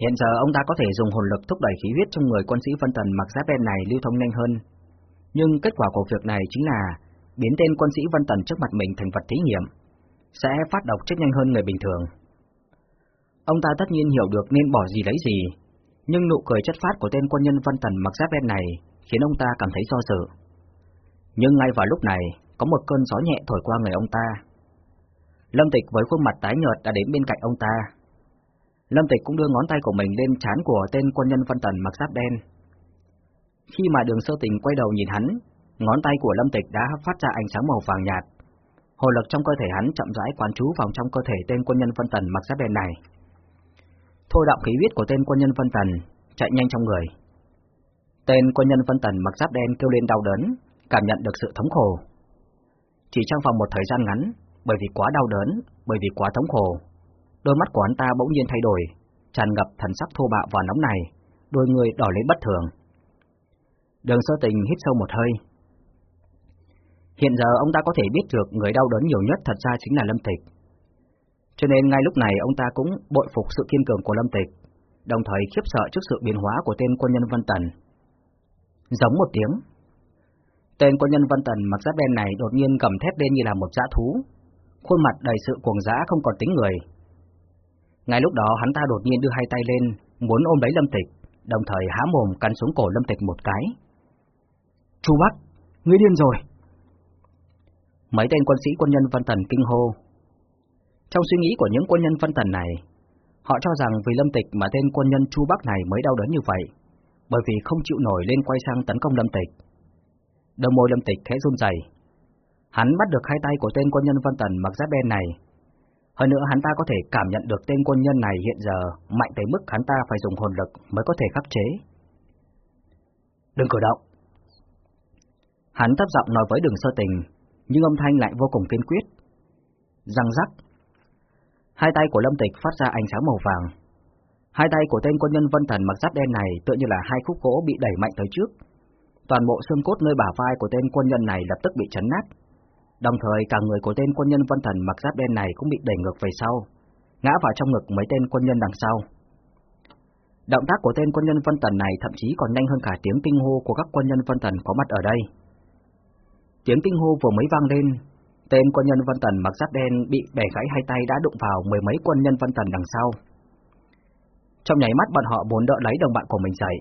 Hiện giờ ông ta có thể dùng hồn lực thúc đẩy khí huyết trong người quân sĩ phân Tần mặc giáp đen này lưu thông nhanh hơn. Nhưng kết quả của việc này chính là biến tên quân sĩ Vân Tần trước mặt mình thành vật thí nghiệm, sẽ phát độc chết nhanh hơn người bình thường. Ông ta tất nhiên hiểu được nên bỏ gì lấy gì, nhưng nụ cười chất phát của tên quân nhân văn Tần mặc giáp đen này khiến ông ta cảm thấy do dự. Nhưng ngay vào lúc này, có một cơn gió nhẹ thổi qua người ông ta. Lâm Tịch với khuôn mặt tái nhợt đã đến bên cạnh ông ta. Lâm Tịch cũng đưa ngón tay của mình lên trán của tên quân nhân văn Tần mặc giáp đen. Khi mà đường sơ tình quay đầu nhìn hắn, ngón tay của Lâm Tịch đã phát ra ánh sáng màu vàng nhạt. Hồ lực trong cơ thể hắn chậm rãi quán trú vào trong cơ thể tên quân nhân phân Tần mặc giáp đen này. Thôi động khí huyết của tên quân nhân phân Tần chạy nhanh trong người. Tên quân nhân phân Tần mặc giáp đen kêu lên đau đớn, cảm nhận được sự thống khổ. Chỉ trong vòng một thời gian ngắn, bởi vì quá đau đớn, bởi vì quá thống khổ, đôi mắt của hắn ta bỗng nhiên thay đổi, tràn ngập thần sắc thô bạo và nóng này, đôi người đỏ lên bất thường. Đường sơ tình hít sâu một hơi. Hiện giờ ông ta có thể biết được người đau đớn nhiều nhất thật ra chính là Lâm Tịch. Cho nên ngay lúc này ông ta cũng bội phục sự kiên cường của Lâm Tịch, đồng thời khiếp sợ trước sự biến hóa của tên quân nhân văn Tần. Giống một tiếng, tên quân nhân văn Tần mặc giáp đen này đột nhiên gầm thét lên như là một dã thú, khuôn mặt đầy sự cuồng dã không còn tính người. Ngay lúc đó hắn ta đột nhiên đưa hai tay lên, muốn ôm lấy Lâm Tịch, đồng thời há mồm cắn xuống cổ Lâm Tịch một cái. Chu Bắc, ngươi điên rồi! Mấy tên quân sĩ quân nhân văn Tần kinh hô, trong suy nghĩ của những quân nhân phân tần này, họ cho rằng vì lâm tịch mà tên quân nhân Chu Bắc này mới đau đớn như vậy, bởi vì không chịu nổi lên quay sang tấn công lâm tịch. Đầu môi lâm tịch khẽ run rẩy. Hắn bắt được hai tay của tên quân nhân Vân Tần mặc giáp đen này. Hơn nữa hắn ta có thể cảm nhận được tên quân nhân này hiện giờ mạnh tới mức hắn ta phải dùng hồn lực mới có thể khắc chế. Đừng cử động. Hắn thấp giọng nói với đường sơ tình, nhưng âm thanh lại vô cùng kiên quyết. Răng rắc, Hai tay của Lâm Tịch phát ra ánh sáng màu vàng. Hai tay của tên quân nhân Vân Thần mặc giáp đen này tựa như là hai khúc gỗ bị đẩy mạnh tới trước. Toàn bộ xương cốt nơi bả vai của tên quân nhân này lập tức bị chấn nát. Đồng thời cả người của tên quân nhân Vân Thần mặc giáp đen này cũng bị đẩy ngược về sau, ngã vào trong ngực mấy tên quân nhân đằng sau. Động tác của tên quân nhân Vân thần này thậm chí còn nhanh hơn cả tiếng kinh hô của các quân nhân Vân thần có mặt ở đây. Tiếng kinh hô vừa mới vang lên, Tên quân nhân văn Tần mặc giáp đen bị bẻ gãy hai tay đã đụng vào mười mấy quân nhân văn Tần đằng sau. Trong nháy mắt bọn họ muốn đỡ lấy đồng bạn của mình dậy.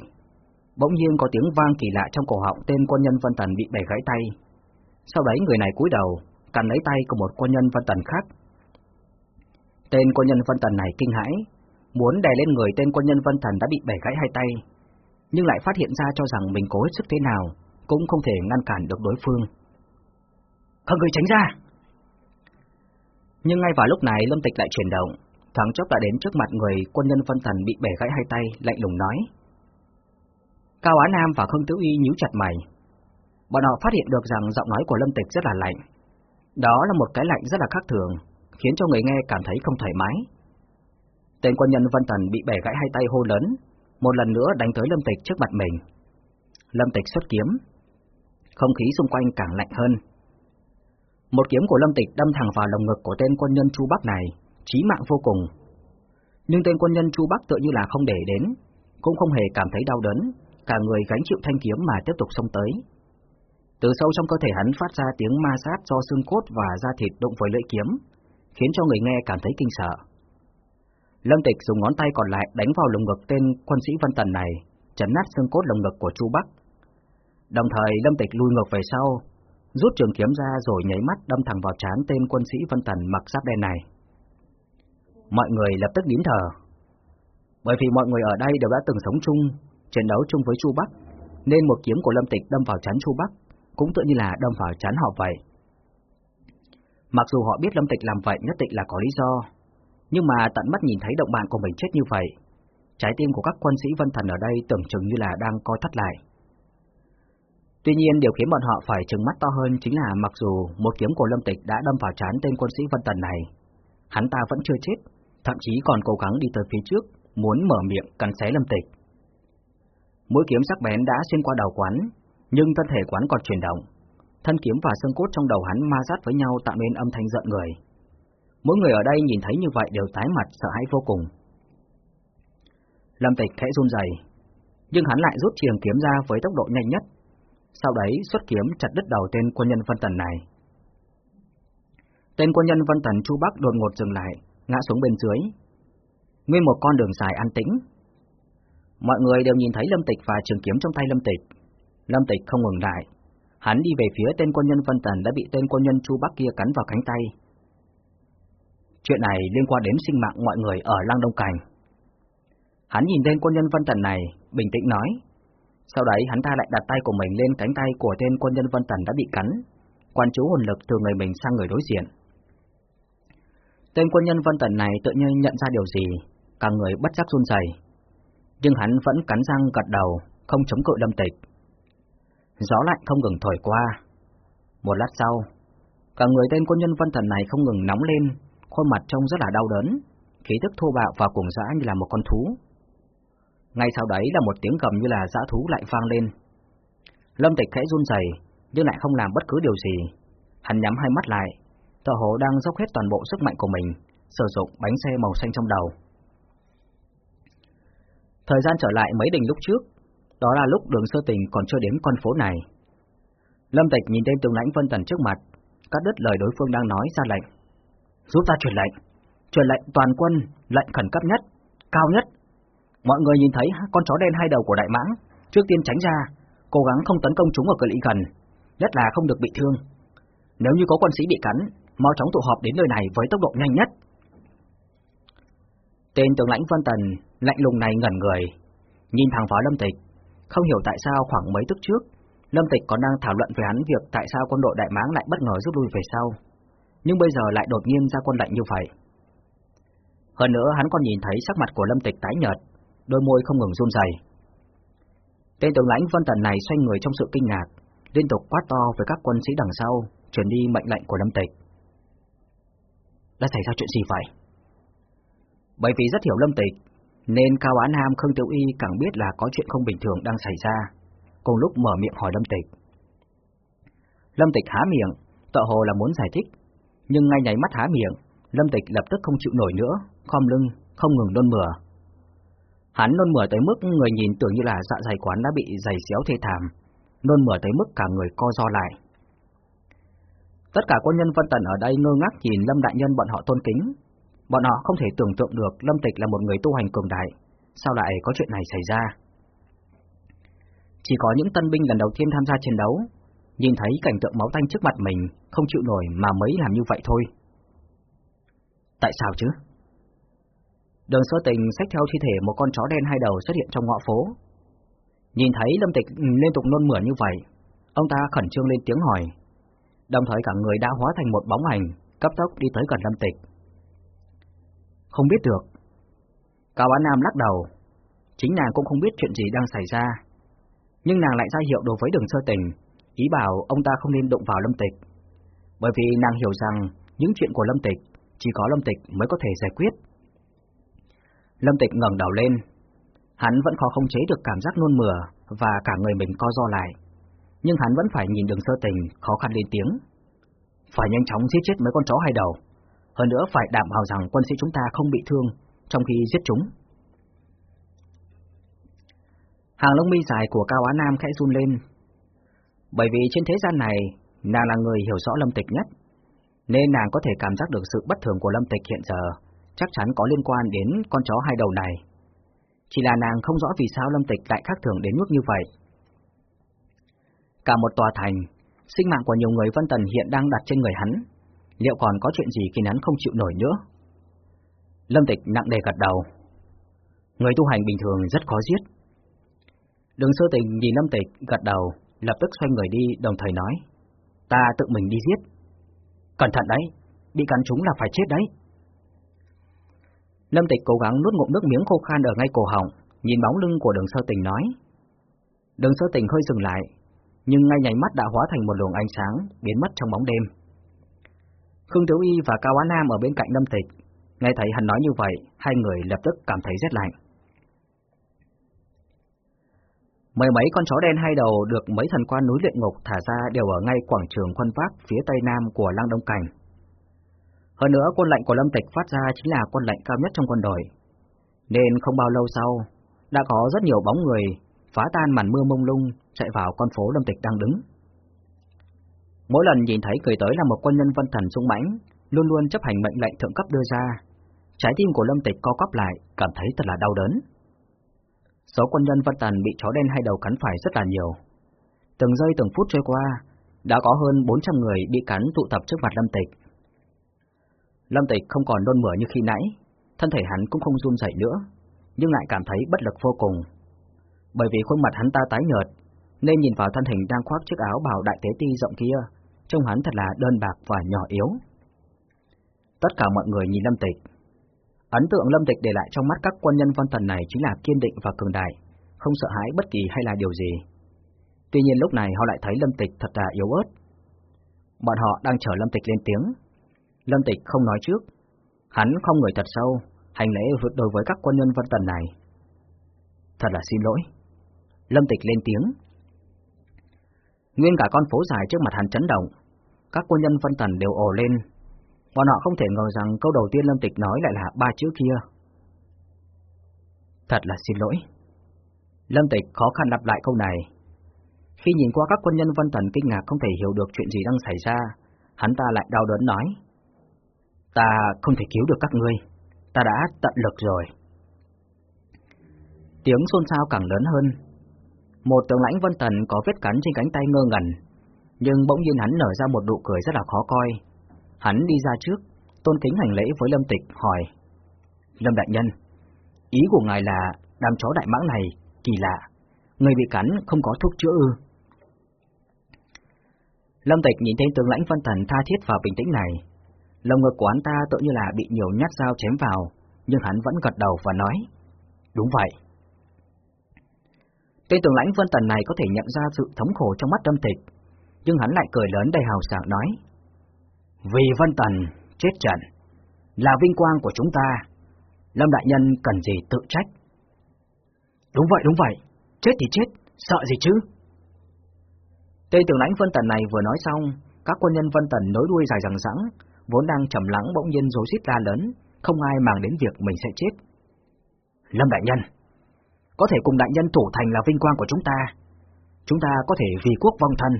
Bỗng nhiên có tiếng vang kỳ lạ trong cổ họng tên quân nhân văn Tần bị bẻ gãy tay. Sau đấy người này cúi đầu, cắn lấy tay của một quân nhân văn Tần khác. Tên quân nhân văn Tần này kinh hãi, muốn đè lên người tên quân nhân văn Tần đã bị bẻ gãy hai tay, nhưng lại phát hiện ra cho rằng mình cố hết sức thế nào, cũng không thể ngăn cản được đối phương. Các người tránh ra! Nhưng ngay vào lúc này Lâm Tịch lại chuyển động, thoáng chốc đã đến trước mặt người quân nhân phân thần bị bẻ gãy hai tay, lạnh lùng nói. Cao Á Nam và Khương Tiểu Y nhíu chặt mày. Bọn họ phát hiện được rằng giọng nói của Lâm Tịch rất là lạnh. Đó là một cái lạnh rất là khác thường, khiến cho người nghe cảm thấy không thoải mái. Tên quân nhân Vân Tần bị bẻ gãy hai tay hô lớn, một lần nữa đánh tới Lâm Tịch trước mặt mình. Lâm Tịch xuất kiếm, không khí xung quanh càng lạnh hơn. Một kiếm của Lâm Tịch đâm thẳng vào lồng ngực của tên quân nhân Chu Bắc này, chí mạng vô cùng. Nhưng tên quân nhân Chu Bắc tựa như là không để đến, cũng không hề cảm thấy đau đớn, cả người gánh chịu thanh kiếm mà tiếp tục xông tới. Từ sâu trong cơ thể hắn phát ra tiếng ma sát do xương cốt và da thịt đụng với lưỡi kiếm, khiến cho người nghe cảm thấy kinh sợ. Lâm Tịch dùng ngón tay còn lại đánh vào lồng ngực tên quân sĩ Văn Tần này, chấn nát xương cốt lồng ngực của Chu Bắc. Đồng thời Lâm Tịch lui ngược về sau, rút trường kiếm ra rồi nháy mắt đâm thẳng vào trán tên quân sĩ Vân Tần mặc giáp đen này. Mọi người lập tức nín thở. Bởi vì mọi người ở đây đều đã từng sống chung, chiến đấu chung với Chu Bắc, nên một kiếm của Lâm Tịch đâm vào trán Chu Bắc, cũng tự như là đâm vào trán họ vậy. Mặc dù họ biết Lâm Tịch làm vậy nhất định là có lý do, nhưng mà tận mắt nhìn thấy động bạn của mình chết như vậy, trái tim của các quân sĩ Vân Thần ở đây tưởng chừng như là đang co thắt lại. Tuy nhiên điều khiến bọn họ phải trừng mắt to hơn chính là mặc dù một kiếm của Lâm Tịch đã đâm vào trán tên quân sĩ Vân Tần này, hắn ta vẫn chưa chết, thậm chí còn cố gắng đi tới phía trước, muốn mở miệng cắn xé Lâm Tịch. Mũi kiếm sắc bén đã xuyên qua đầu quán, nhưng thân thể quán còn chuyển động. Thân kiếm và xương cốt trong đầu hắn ma sát với nhau tạo nên âm thanh giận người. Mỗi người ở đây nhìn thấy như vậy đều tái mặt sợ hãi vô cùng. Lâm Tịch khẽ run rẩy, nhưng hắn lại rút trường kiếm ra với tốc độ nhanh nhất. Sau đấy xuất kiếm chặt đứt đầu tên quân nhân phân Tần này. Tên quân nhân văn Tần Chu Bắc đột ngột dừng lại, ngã xuống bên dưới. Nguyên một con đường dài an tĩnh. Mọi người đều nhìn thấy Lâm Tịch và trường kiếm trong tay Lâm Tịch. Lâm Tịch không ngừng lại. Hắn đi về phía tên quân nhân văn Tần đã bị tên quân nhân Chu Bắc kia cắn vào cánh tay. Chuyện này liên quan đến sinh mạng mọi người ở lang Đông Cảnh. Hắn nhìn tên quân nhân văn Tần này, bình tĩnh nói. Sau đấy hắn ta lại đặt tay của mình lên cánh tay của tên quân nhân Vân Tần đã bị cắn, quan chú hồn lực từ người mình sang người đối diện. Tên quân nhân Vân Tần này tự nhiên nhận ra điều gì, cả người bất giác run rẩy, nhưng hắn vẫn cắn răng gật đầu, không chống cự Lâm Tịch. Gió lạnh không ngừng thổi qua. Một lát sau, cả người tên quân nhân Vân Tần này không ngừng nóng lên, khuôn mặt trông rất là đau đớn, khí tức thô bạo và cuồng dã như là một con thú. Ngay sau đấy là một tiếng gầm như là dã thú lại vang lên. Lâm Tịch khẽ run rẩy, nhưng lại không làm bất cứ điều gì. Hắn nhắm hai mắt lại, tờ hồ đang dốc hết toàn bộ sức mạnh của mình, sử dụng bánh xe màu xanh trong đầu. Thời gian trở lại mấy đình lúc trước, đó là lúc đường sơ tình còn chưa đến con phố này. Lâm Tịch nhìn tên tướng lãnh Vân Tần trước mặt, cắt đứt lời đối phương đang nói ra lệnh. Giúp ta truyền lệnh, truyền lệnh toàn quân, lệnh khẩn cấp nhất, cao nhất. Mọi người nhìn thấy con chó đen hai đầu của đại mãng, trước tiên tránh ra, cố gắng không tấn công chúng ở cự ly gần, nhất là không được bị thương. Nếu như có quân sĩ bị cắn, mau chóng tụ họp đến nơi này với tốc độ nhanh nhất. Tên tướng lãnh Vân Tần lạnh lùng này ngẩn người, nhìn thẳng vào Lâm Tịch, không hiểu tại sao khoảng mấy tức trước, Lâm Tịch còn đang thảo luận với hắn việc tại sao quân đội Đại Máng lại bất ngờ rút lui về sau, nhưng bây giờ lại đột nhiên ra quân lệnh như vậy. Hơn nữa hắn còn nhìn thấy sắc mặt của Lâm Tịch tái nhợt, đôi môi không ngừng run rẩy. Tên tướng lãnh Vân Tần này xoay người trong sự kinh ngạc, liên tục quát to với các quân sĩ đằng sau, truyền đi mệnh lệnh của Lâm Tịch. Đã xảy ra chuyện gì vậy? Bởi vì rất hiểu Lâm Tịch, nên Cao Án Nam Khương Tiểu Y càng biết là có chuyện không bình thường đang xảy ra, cùng lúc mở miệng hỏi Lâm Tịch. Lâm Tịch há miệng, tợ hồ là muốn giải thích, nhưng ngay nháy mắt há miệng, Lâm Tịch lập tức không chịu nổi nữa, khom lưng, không ngừng đôn mửa. Hắn nôn mửa tới mức người nhìn tưởng như là dạ dày quán đã bị dày xéo thê thảm, nôn mửa tới mức cả người co do lại. Tất cả quân nhân Vân Tần ở đây ngơ ngác nhìn Lâm Đại Nhân bọn họ tôn kính, Bọn họ không thể tưởng tượng được Lâm Tịch là một người tu hành cường đại, sao lại có chuyện này xảy ra? Chỉ có những tân binh lần đầu tiên tham gia chiến đấu, nhìn thấy cảnh tượng máu tanh trước mặt mình, không chịu nổi mà mới làm như vậy thôi. Tại sao chứ? Đường sơ tình xách theo thi thể một con chó đen hai đầu xuất hiện trong ngõ phố. Nhìn thấy Lâm Tịch liên tục nôn mửa như vậy, ông ta khẩn trương lên tiếng hỏi. Đồng thời cả người đã hóa thành một bóng ảnh, cấp tốc đi tới gần Lâm Tịch. Không biết được. Cao Á Nam lắc đầu. Chính nàng cũng không biết chuyện gì đang xảy ra. Nhưng nàng lại ra hiệu đối với đường sơ tình, ý bảo ông ta không nên đụng vào Lâm Tịch. Bởi vì nàng hiểu rằng những chuyện của Lâm Tịch chỉ có Lâm Tịch mới có thể giải quyết. Lâm Tịch ngẩng đầu lên, hắn vẫn khó không chế được cảm giác nôn mửa và cả người mình co do lại. Nhưng hắn vẫn phải nhìn đường sơ tình, khó khăn lên tiếng. Phải nhanh chóng giết chết mấy con chó hai đầu. Hơn nữa phải đảm bảo rằng quân sĩ chúng ta không bị thương trong khi giết chúng. Hàng lông mi dài của Cao Á Nam khẽ run lên. Bởi vì trên thế gian này, nàng là người hiểu rõ Lâm Tịch nhất, nên nàng có thể cảm giác được sự bất thường của Lâm Tịch hiện giờ, chắc chắn có liên quan đến con chó hai đầu này. Chỉ là nàng không rõ vì sao Lâm Tịch lại khác thường đến mức như vậy. Cả một tòa thành, sinh mạng của nhiều người Vân Tần hiện đang đặt trên người hắn, liệu còn có chuyện gì khiến hắn không chịu nổi nữa? Lâm Tịch nặng đề gật đầu. Người tu hành bình thường rất khó giết. Đường sơ tình nhìn Lâm Tịch gật đầu, lập tức xoay người đi đồng thời nói. Ta tự mình đi giết. Cẩn thận đấy, bị cắn chúng là phải chết đấy. Lâm Tịch cố gắng nuốt ngụm nước miếng khô khan ở ngay cổ họng, nhìn bóng lưng của đường sơ tình nói. Đường sơ tình hơi dừng lại, nhưng ngay nháy mắt đã hóa thành một luồng ánh sáng, biến mất trong bóng đêm. Khương Tiểu Y và Cao Á Nam ở bên cạnh Lâm Tịch, nghe thấy hắn nói như vậy, hai người lập tức cảm thấy rét lạnh. Mấy mấy con chó đen hai đầu được mấy thần quan núi luyện ngục thả ra đều ở ngay quảng trường quân vác phía tây nam của Lăng Đông Cảnh. Hơn nữa quân lệnh của Lâm Tịch phát ra chính là quân lệnh cao nhất trong quân đội. Nên không bao lâu sau, đã có rất nhiều bóng người phá tan màn mưa mông lung chạy vào con phố Lâm Tịch đang đứng. Mỗi lần nhìn thấy cười tới là một quân nhân vân thần sung mãnh, luôn luôn chấp hành mệnh lệnh thượng cấp đưa ra. Trái tim của Lâm Tịch co quắp lại, cảm thấy thật là đau đớn. Số quân nhân vân thần bị chó đen hai đầu cắn phải rất là nhiều. Từng giây từng phút trôi qua, đã có hơn 400 người bị cắn tụ tập trước mặt Lâm Tịch. Lâm Tịch không còn đôn mửa như khi nãy, thân thể hắn cũng không run rẩy nữa, nhưng lại cảm thấy bất lực vô cùng. Bởi vì khuôn mặt hắn ta tái nhợt, nên nhìn vào thân hình đang khoác chiếc áo bào đại tế ti rộng kia, trông hắn thật là đơn bạc và nhỏ yếu. Tất cả mọi người nhìn Lâm Tịch. Ấn tượng Lâm Tịch để lại trong mắt các quân nhân văn thần này chính là kiên định và cường đại, không sợ hãi bất kỳ hay là điều gì. Tuy nhiên lúc này họ lại thấy Lâm Tịch thật là yếu ớt. Bọn họ đang chờ Lâm Tịch lên tiếng. Lâm Tịch không nói trước. Hắn không người thật sâu, hành lễ vượt đối với các quân nhân văn tần này. Thật là xin lỗi. Lâm Tịch lên tiếng. Nguyên cả con phố dài trước mặt hắn chấn động. Các quân nhân văn tần đều ồ lên, Bọn họ không thể ngờ rằng câu đầu tiên Lâm Tịch nói lại là ba chữ kia. Thật là xin lỗi. Lâm Tịch khó khăn lặp lại câu này. Khi nhìn qua các quân nhân Vân Tần kinh ngạc không thể hiểu được chuyện gì đang xảy ra, hắn ta lại đau đớn nói. Ta không thể cứu được các ngươi, ta đã tận lực rồi. Tiếng xôn xao càng lớn hơn. Một tướng lãnh Vân Tần có vết cắn trên cánh tay ngơ ngẩn, nhưng bỗng nhiên hắn nở ra một nụ cười rất là khó coi, Hắn đi ra trước, tôn kính hành lễ với Lâm Tịch, hỏi Lâm Đại Nhân, ý của ngài là đám chó đại mãng này kỳ lạ, người bị cắn không có thuốc chữa ư. Lâm Tịch nhìn thấy tướng lãnh Vân Thần tha thiết và bình tĩnh này, lồng ngực của hắn ta tự như là bị nhiều nhát dao chém vào, nhưng hắn vẫn gật đầu và nói, đúng vậy. Tên tướng lãnh Vân Tần này có thể nhận ra sự thống khổ trong mắt Lâm Tịch, nhưng hắn lại cười lớn đầy hào sảng nói, vì Vân Tần chết trận là vinh quang của chúng ta, Lâm Đại Nhân cần gì tự trách. Đúng vậy, đúng vậy, chết thì chết, sợ gì chứ? Tên tướng lãnh Vân Tần này vừa nói xong, các quân nhân Vân Tần nối đuôi dài rằng rẵng, vốn đang trầm lắng bỗng nhiên rối rít la lớn, không ai màng đến việc mình sẽ chết. Lâm Đại Nhân, có thể cùng Đại Nhân thủ thành là vinh quang của chúng ta. Chúng ta có thể vì quốc vong thân,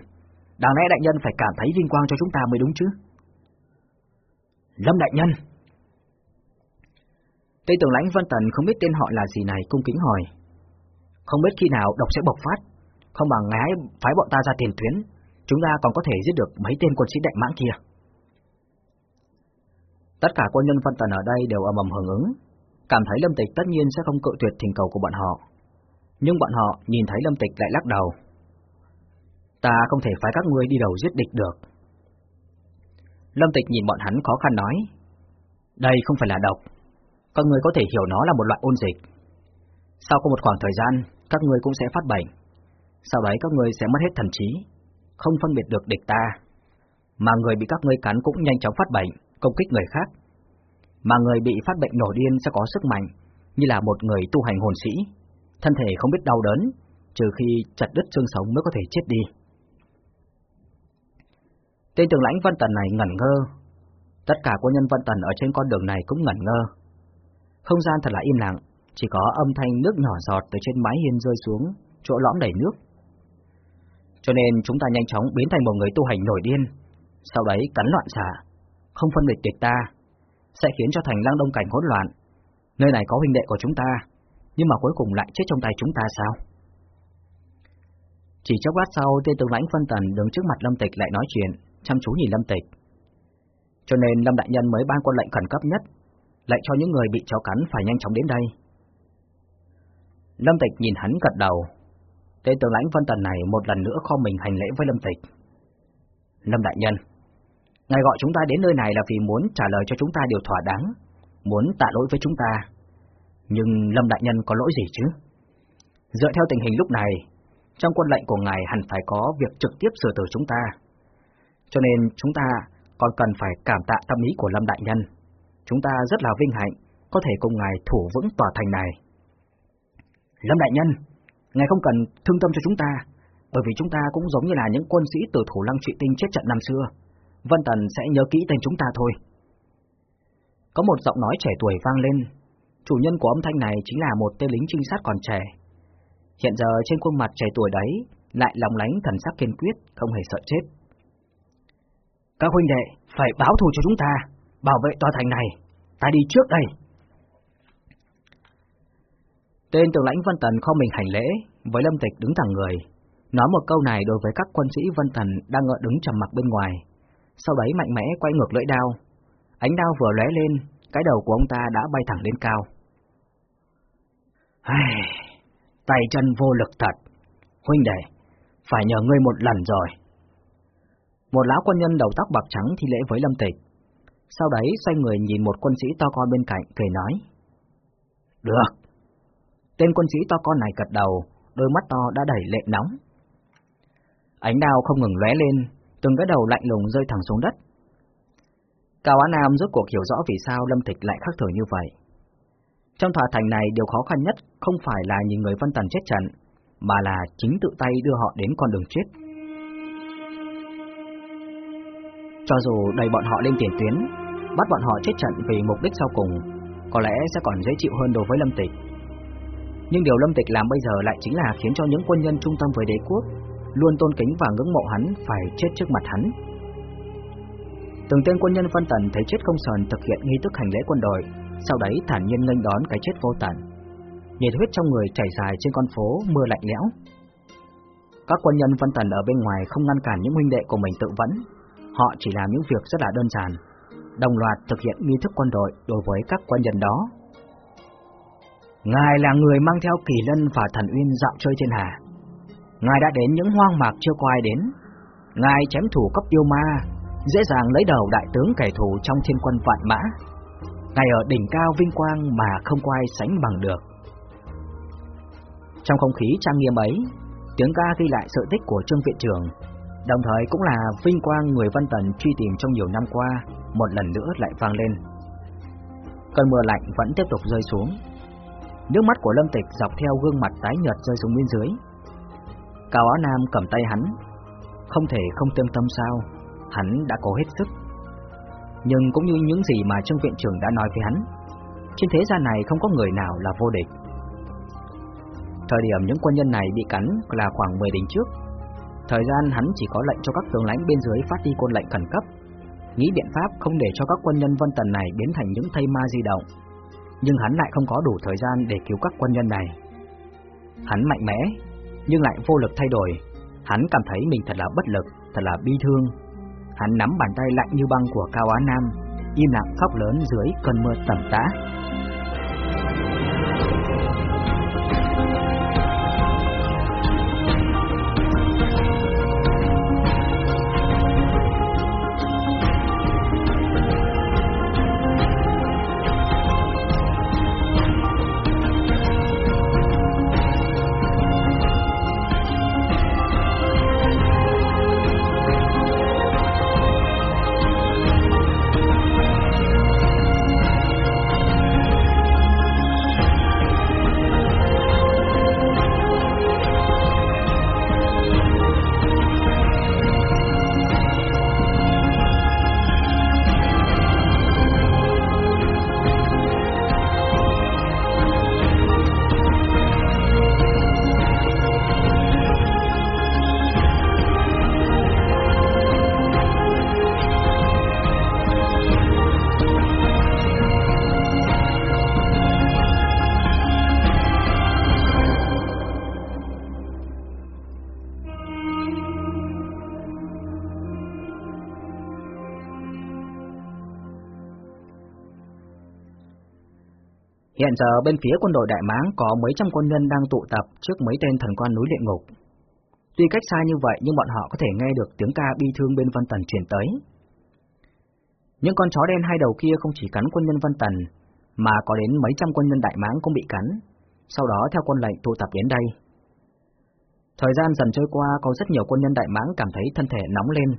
đáng lẽ Đại Nhân phải cảm thấy vinh quang cho chúng ta mới đúng chứ? Lâm Đại Nhân! Tây Tường Lãnh Vân Tần không biết tên họ là gì này cung kính hỏi. Không biết khi nào độc sẽ bộc phát, không bằng ngái phái bọn ta ra tiền tuyến, chúng ta còn có thể giết được mấy tên quân sĩ đại mãng kia. Tất cả quân nhân phân Tần ở đây đều ầm ầm hưởng ứng, cảm thấy Lâm Tịch tất nhiên sẽ không cự tuyệt thỉnh cầu của bọn họ. Nhưng bọn họ nhìn thấy Lâm Tịch lại lắc đầu. Ta không thể phái các ngươi đi đầu giết địch được, Lâm Tịch nhìn bọn hắn khó khăn nói, đây không phải là độc, các ngươi có thể hiểu nó là một loại ôn dịch. Sau có một khoảng thời gian, các ngươi cũng sẽ phát bệnh, sau đấy các ngươi sẽ mất hết thần trí, không phân biệt được địch ta, mà người bị các ngươi cắn cũng nhanh chóng phát bệnh, công kích người khác. Mà người bị phát bệnh nổi điên sẽ có sức mạnh, như là một người tu hành hồn sĩ, thân thể không biết đau đớn, trừ khi chặt đứt xương sống mới có thể chết đi. Tên trưởng lãnh Vân Tần này ngẩn ngơ. Tất cả quân nhân Vân Tần ở trên con đường này cũng ngẩn ngơ. Không gian thật là im lặng, chỉ có âm thanh nước nhỏ giọt từ trên mái hiên rơi xuống, chỗ lõm đầy nước. Cho nên chúng ta nhanh chóng biến thành một người tu hành nổi điên, sau đấy cắn loạn xạ, không phân biệt địch ta, sẽ khiến cho thành lang đông cảnh hỗn loạn. Nơi này có huynh đệ của chúng ta, nhưng mà cuối cùng lại chết trong tay chúng ta sao? Chỉ chốc lát sau, tên tướng lãnh phân tần đứng trước mặt Lâm Tịch lại nói chuyện, chăm chú nhìn Lâm Tịch. Cho nên Lâm Đại Nhân mới ban quân lệnh khẩn cấp nhất, lệnh cho những người bị chó cắn phải nhanh chóng đến đây. Lâm Tịch nhìn hắn gật đầu. Tên tướng lãnh phân tần này một lần nữa kho mình hành lễ với Lâm Tịch. Lâm Đại Nhân, Ngài gọi chúng ta đến nơi này là vì muốn trả lời cho chúng ta điều thỏa đáng, muốn tạ lỗi với chúng ta. Nhưng Lâm Đại Nhân có lỗi gì chứ? Dựa theo tình hình lúc này, trong quân lệnh của Ngài hẳn phải có việc trực tiếp sửa tử chúng ta. Cho nên chúng ta còn cần phải cảm tạ tâm ý của Lâm Đại Nhân. Chúng ta rất là vinh hạnh có thể cùng Ngài thủ vững tòa thành này. Lâm Đại Nhân, Ngài không cần thương tâm cho chúng ta, bởi vì chúng ta cũng giống như là những quân sĩ từ thủ lăng trị tinh chết trận năm xưa. Vân Tần sẽ nhớ kỹ tên chúng ta thôi. Có một giọng nói trẻ tuổi vang lên, chủ nhân của âm thanh này chính là một tên lính trinh sát còn trẻ. Hiện giờ trên khuôn mặt trẻ tuổi đấy lại lòng lánh thần sắc kiên quyết, không hề sợ chết. Các huynh đệ, phải báo thù cho chúng ta, bảo vệ tòa thành này, ta đi trước đây. Tên tướng lãnh Vân Tần kho mình hành lễ, với Lâm Tịch đứng thẳng người, nói một câu này đối với các quân sĩ Vân Tần đang ngợi đứng trầm mặc bên ngoài, sau đấy mạnh mẽ quay ngược lưỡi đao. Ánh đao vừa lóe lên, cái đầu của ông ta đã bay thẳng lên cao. Ai... Tay chân vô lực thật. Huynh đệ, phải nhờ ngươi một lần rồi. Một lão quân nhân đầu tóc bạc trắng thi lễ với Lâm Tịch. Sau đấy xoay người nhìn một quân sĩ to con bên cạnh, cười nói. Được. Tên quân sĩ to con này gật đầu, đôi mắt to đã đẩy lệ nóng. Ánh đao không ngừng lóe lên, từng cái đầu lạnh lùng rơi thẳng xuống đất. Cao Á Nam rốt cuộc hiểu rõ vì sao Lâm Tịch lại khắc thường như vậy. Trong thỏa thành này điều khó khăn nhất không phải là nhìn người Vân Tần chết trận, mà là chính tự tay đưa họ đến con đường chết. Cho dù đầy bọn họ lên tiền tuyến, bắt bọn họ chết trận vì mục đích sau cùng, có lẽ sẽ còn dễ chịu hơn đối với Lâm Tịch. Nhưng điều Lâm Tịch làm bây giờ lại chính là khiến cho những quân nhân trung tâm với đế quốc luôn tôn kính và ngưỡng mộ hắn phải chết trước mặt hắn. Từng tên quân nhân phân tần thấy chết không sờn thực hiện nghi thức hành lễ quân đội, sau đấy thản nhiên nghênh đón cái chết vô tận. Nhiệt huyết trong người chảy dài trên con phố mưa lạnh lẽo. Các quân nhân phân tần ở bên ngoài không ngăn cản những huynh đệ của mình tự vẫn, họ chỉ làm những việc rất là đơn giản, đồng loạt thực hiện nghi thức quân đội đối với các quân nhân đó. Ngài là người mang theo kỳ lân và thần uyên dạo chơi trên hà. Ngài đã đến những hoang mạc chưa có ai đến. Ngài chém thủ cấp yêu ma, dễ dàng lấy đầu đại tướng kẻ thù trong thiên quân vạn mã. Ngài ở đỉnh cao vinh quang mà không có ai sánh bằng được. Trong không khí trang nghiêm ấy, tiếng ca ghi lại sự tích của Trương Viện Trường, đồng thời cũng là vinh quang người Văn Tần truy tìm trong nhiều năm qua, một lần nữa lại vang lên. Cơn mưa lạnh vẫn tiếp tục rơi xuống. Nước mắt của Lâm Tịch dọc theo gương mặt tái nhợt rơi xuống bên dưới, Cao Áo Nam cầm tay hắn, không thể không tương tâm sao, hắn đã cố hết sức. Nhưng cũng như những gì mà Trương Viện trưởng đã nói với hắn, trên thế gian này không có người nào là vô địch. Thời điểm những quân nhân này bị cắn là khoảng 10 đỉnh trước. Thời gian hắn chỉ có lệnh cho các tướng lãnh bên dưới phát đi quân lệnh khẩn cấp, nghĩ biện pháp không để cho các quân nhân Vân Tần này biến thành những thây ma di động. Nhưng hắn lại không có đủ thời gian để cứu các quân nhân này. Hắn mạnh mẽ, nhưng lại vô lực thay đổi. Hắn cảm thấy mình thật là bất lực, thật là bi thương. Hắn nắm bàn tay lạnh như băng của Cao Á Nam, im lặng khóc lớn dưới cơn mưa tầm tã. Hiện giờ bên phía quân đội Đại Mãng có mấy trăm quân nhân đang tụ tập trước mấy tên thần quan núi địa ngục. Tuy cách xa như vậy nhưng bọn họ có thể nghe được tiếng ca bi thương bên Vân Tần truyền tới. Những con chó đen hai đầu kia không chỉ cắn quân nhân Vân Tần, mà có đến mấy trăm quân nhân Đại Mãng cũng bị cắn, sau đó theo quân lệnh tụ tập đến đây. Thời gian dần trôi qua có rất nhiều quân nhân Đại Mãng cảm thấy thân thể nóng lên.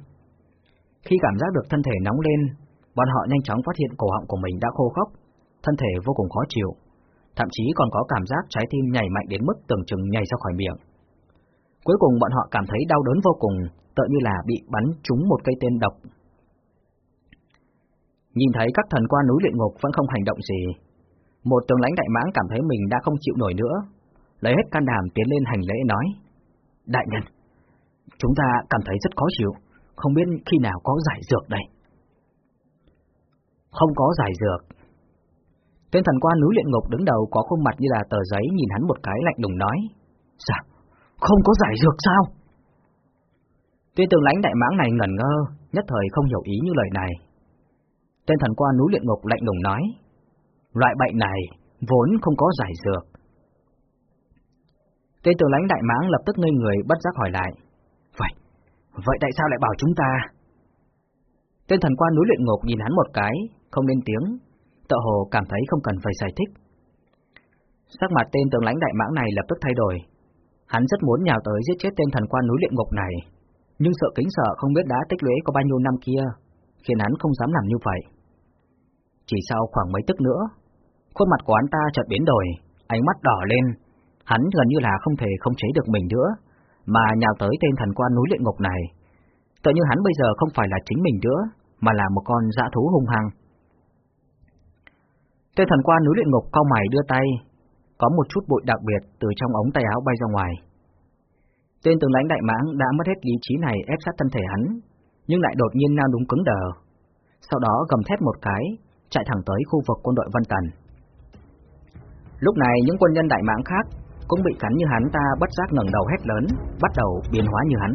Khi cảm giác được thân thể nóng lên, bọn họ nhanh chóng phát hiện cổ họng của mình đã khô khốc, thân thể vô cùng khó chịu, thậm chí còn có cảm giác trái tim nhảy mạnh đến mức tưởng chừng nhảy ra khỏi miệng. Cuối cùng bọn họ cảm thấy đau đớn vô cùng, tựa như là bị bắn trúng một cây tên độc. Nhìn thấy các thần quan núi luyện ngục vẫn không hành động gì, một tướng lãnh đại mãng cảm thấy mình đã không chịu nổi nữa, lấy hết can đảm tiến lên hành lễ nói: "Đại nhân, chúng ta cảm thấy rất khó chịu, không biết khi nào có giải dược đây." Không có giải dược. Tên thần quan núi luyện ngục đứng đầu có khuôn mặt như là tờ giấy nhìn hắn một cái lạnh lùng nói. Sao? Không có giải dược sao? Tên tường lãnh đại mãng này ngẩn ngơ, nhất thời không hiểu ý như lời này. Tên thần quan núi luyện ngục lạnh lùng nói. Loại bệnh này vốn không có giải dược. Tên tường lãnh đại mãng lập tức ngây người bất giác hỏi lại. Vậy, vậy tại sao lại bảo chúng ta? Tên thần quan núi luyện ngục nhìn hắn một cái, không lên tiếng, tợ hồ cảm thấy không cần phải giải thích. Sắc mặt tên tướng lãnh đại mãng này lập tức thay đổi. Hắn rất muốn nhào tới giết chết tên thần quan núi luyện ngục này, nhưng sợ kính sợ không biết đã tích lũy có bao nhiêu năm kia, khiến hắn không dám làm như vậy. Chỉ sau khoảng mấy tức nữa, khuôn mặt của hắn ta chợt biến đổi, ánh mắt đỏ lên, hắn gần như là không thể không chế được mình nữa, mà nhào tới tên thần quan núi luyện ngục này. Tự như hắn bây giờ không phải là chính mình nữa, mà là một con dã thú hung hăng. Tên thần quan núi luyện ngục cao mày đưa tay, có một chút bụi đặc biệt từ trong ống tay áo bay ra ngoài. Tên tướng lãnh đại mãng đã mất hết lý trí này ép sát thân thể hắn, nhưng lại đột nhiên nao đúng cứng đờ. Sau đó gầm thét một cái, chạy thẳng tới khu vực quân đội Vân Tần. Lúc này những quân nhân đại mãng khác cũng bị cắn như hắn ta bất giác ngẩng đầu hét lớn, bắt đầu biến hóa như hắn.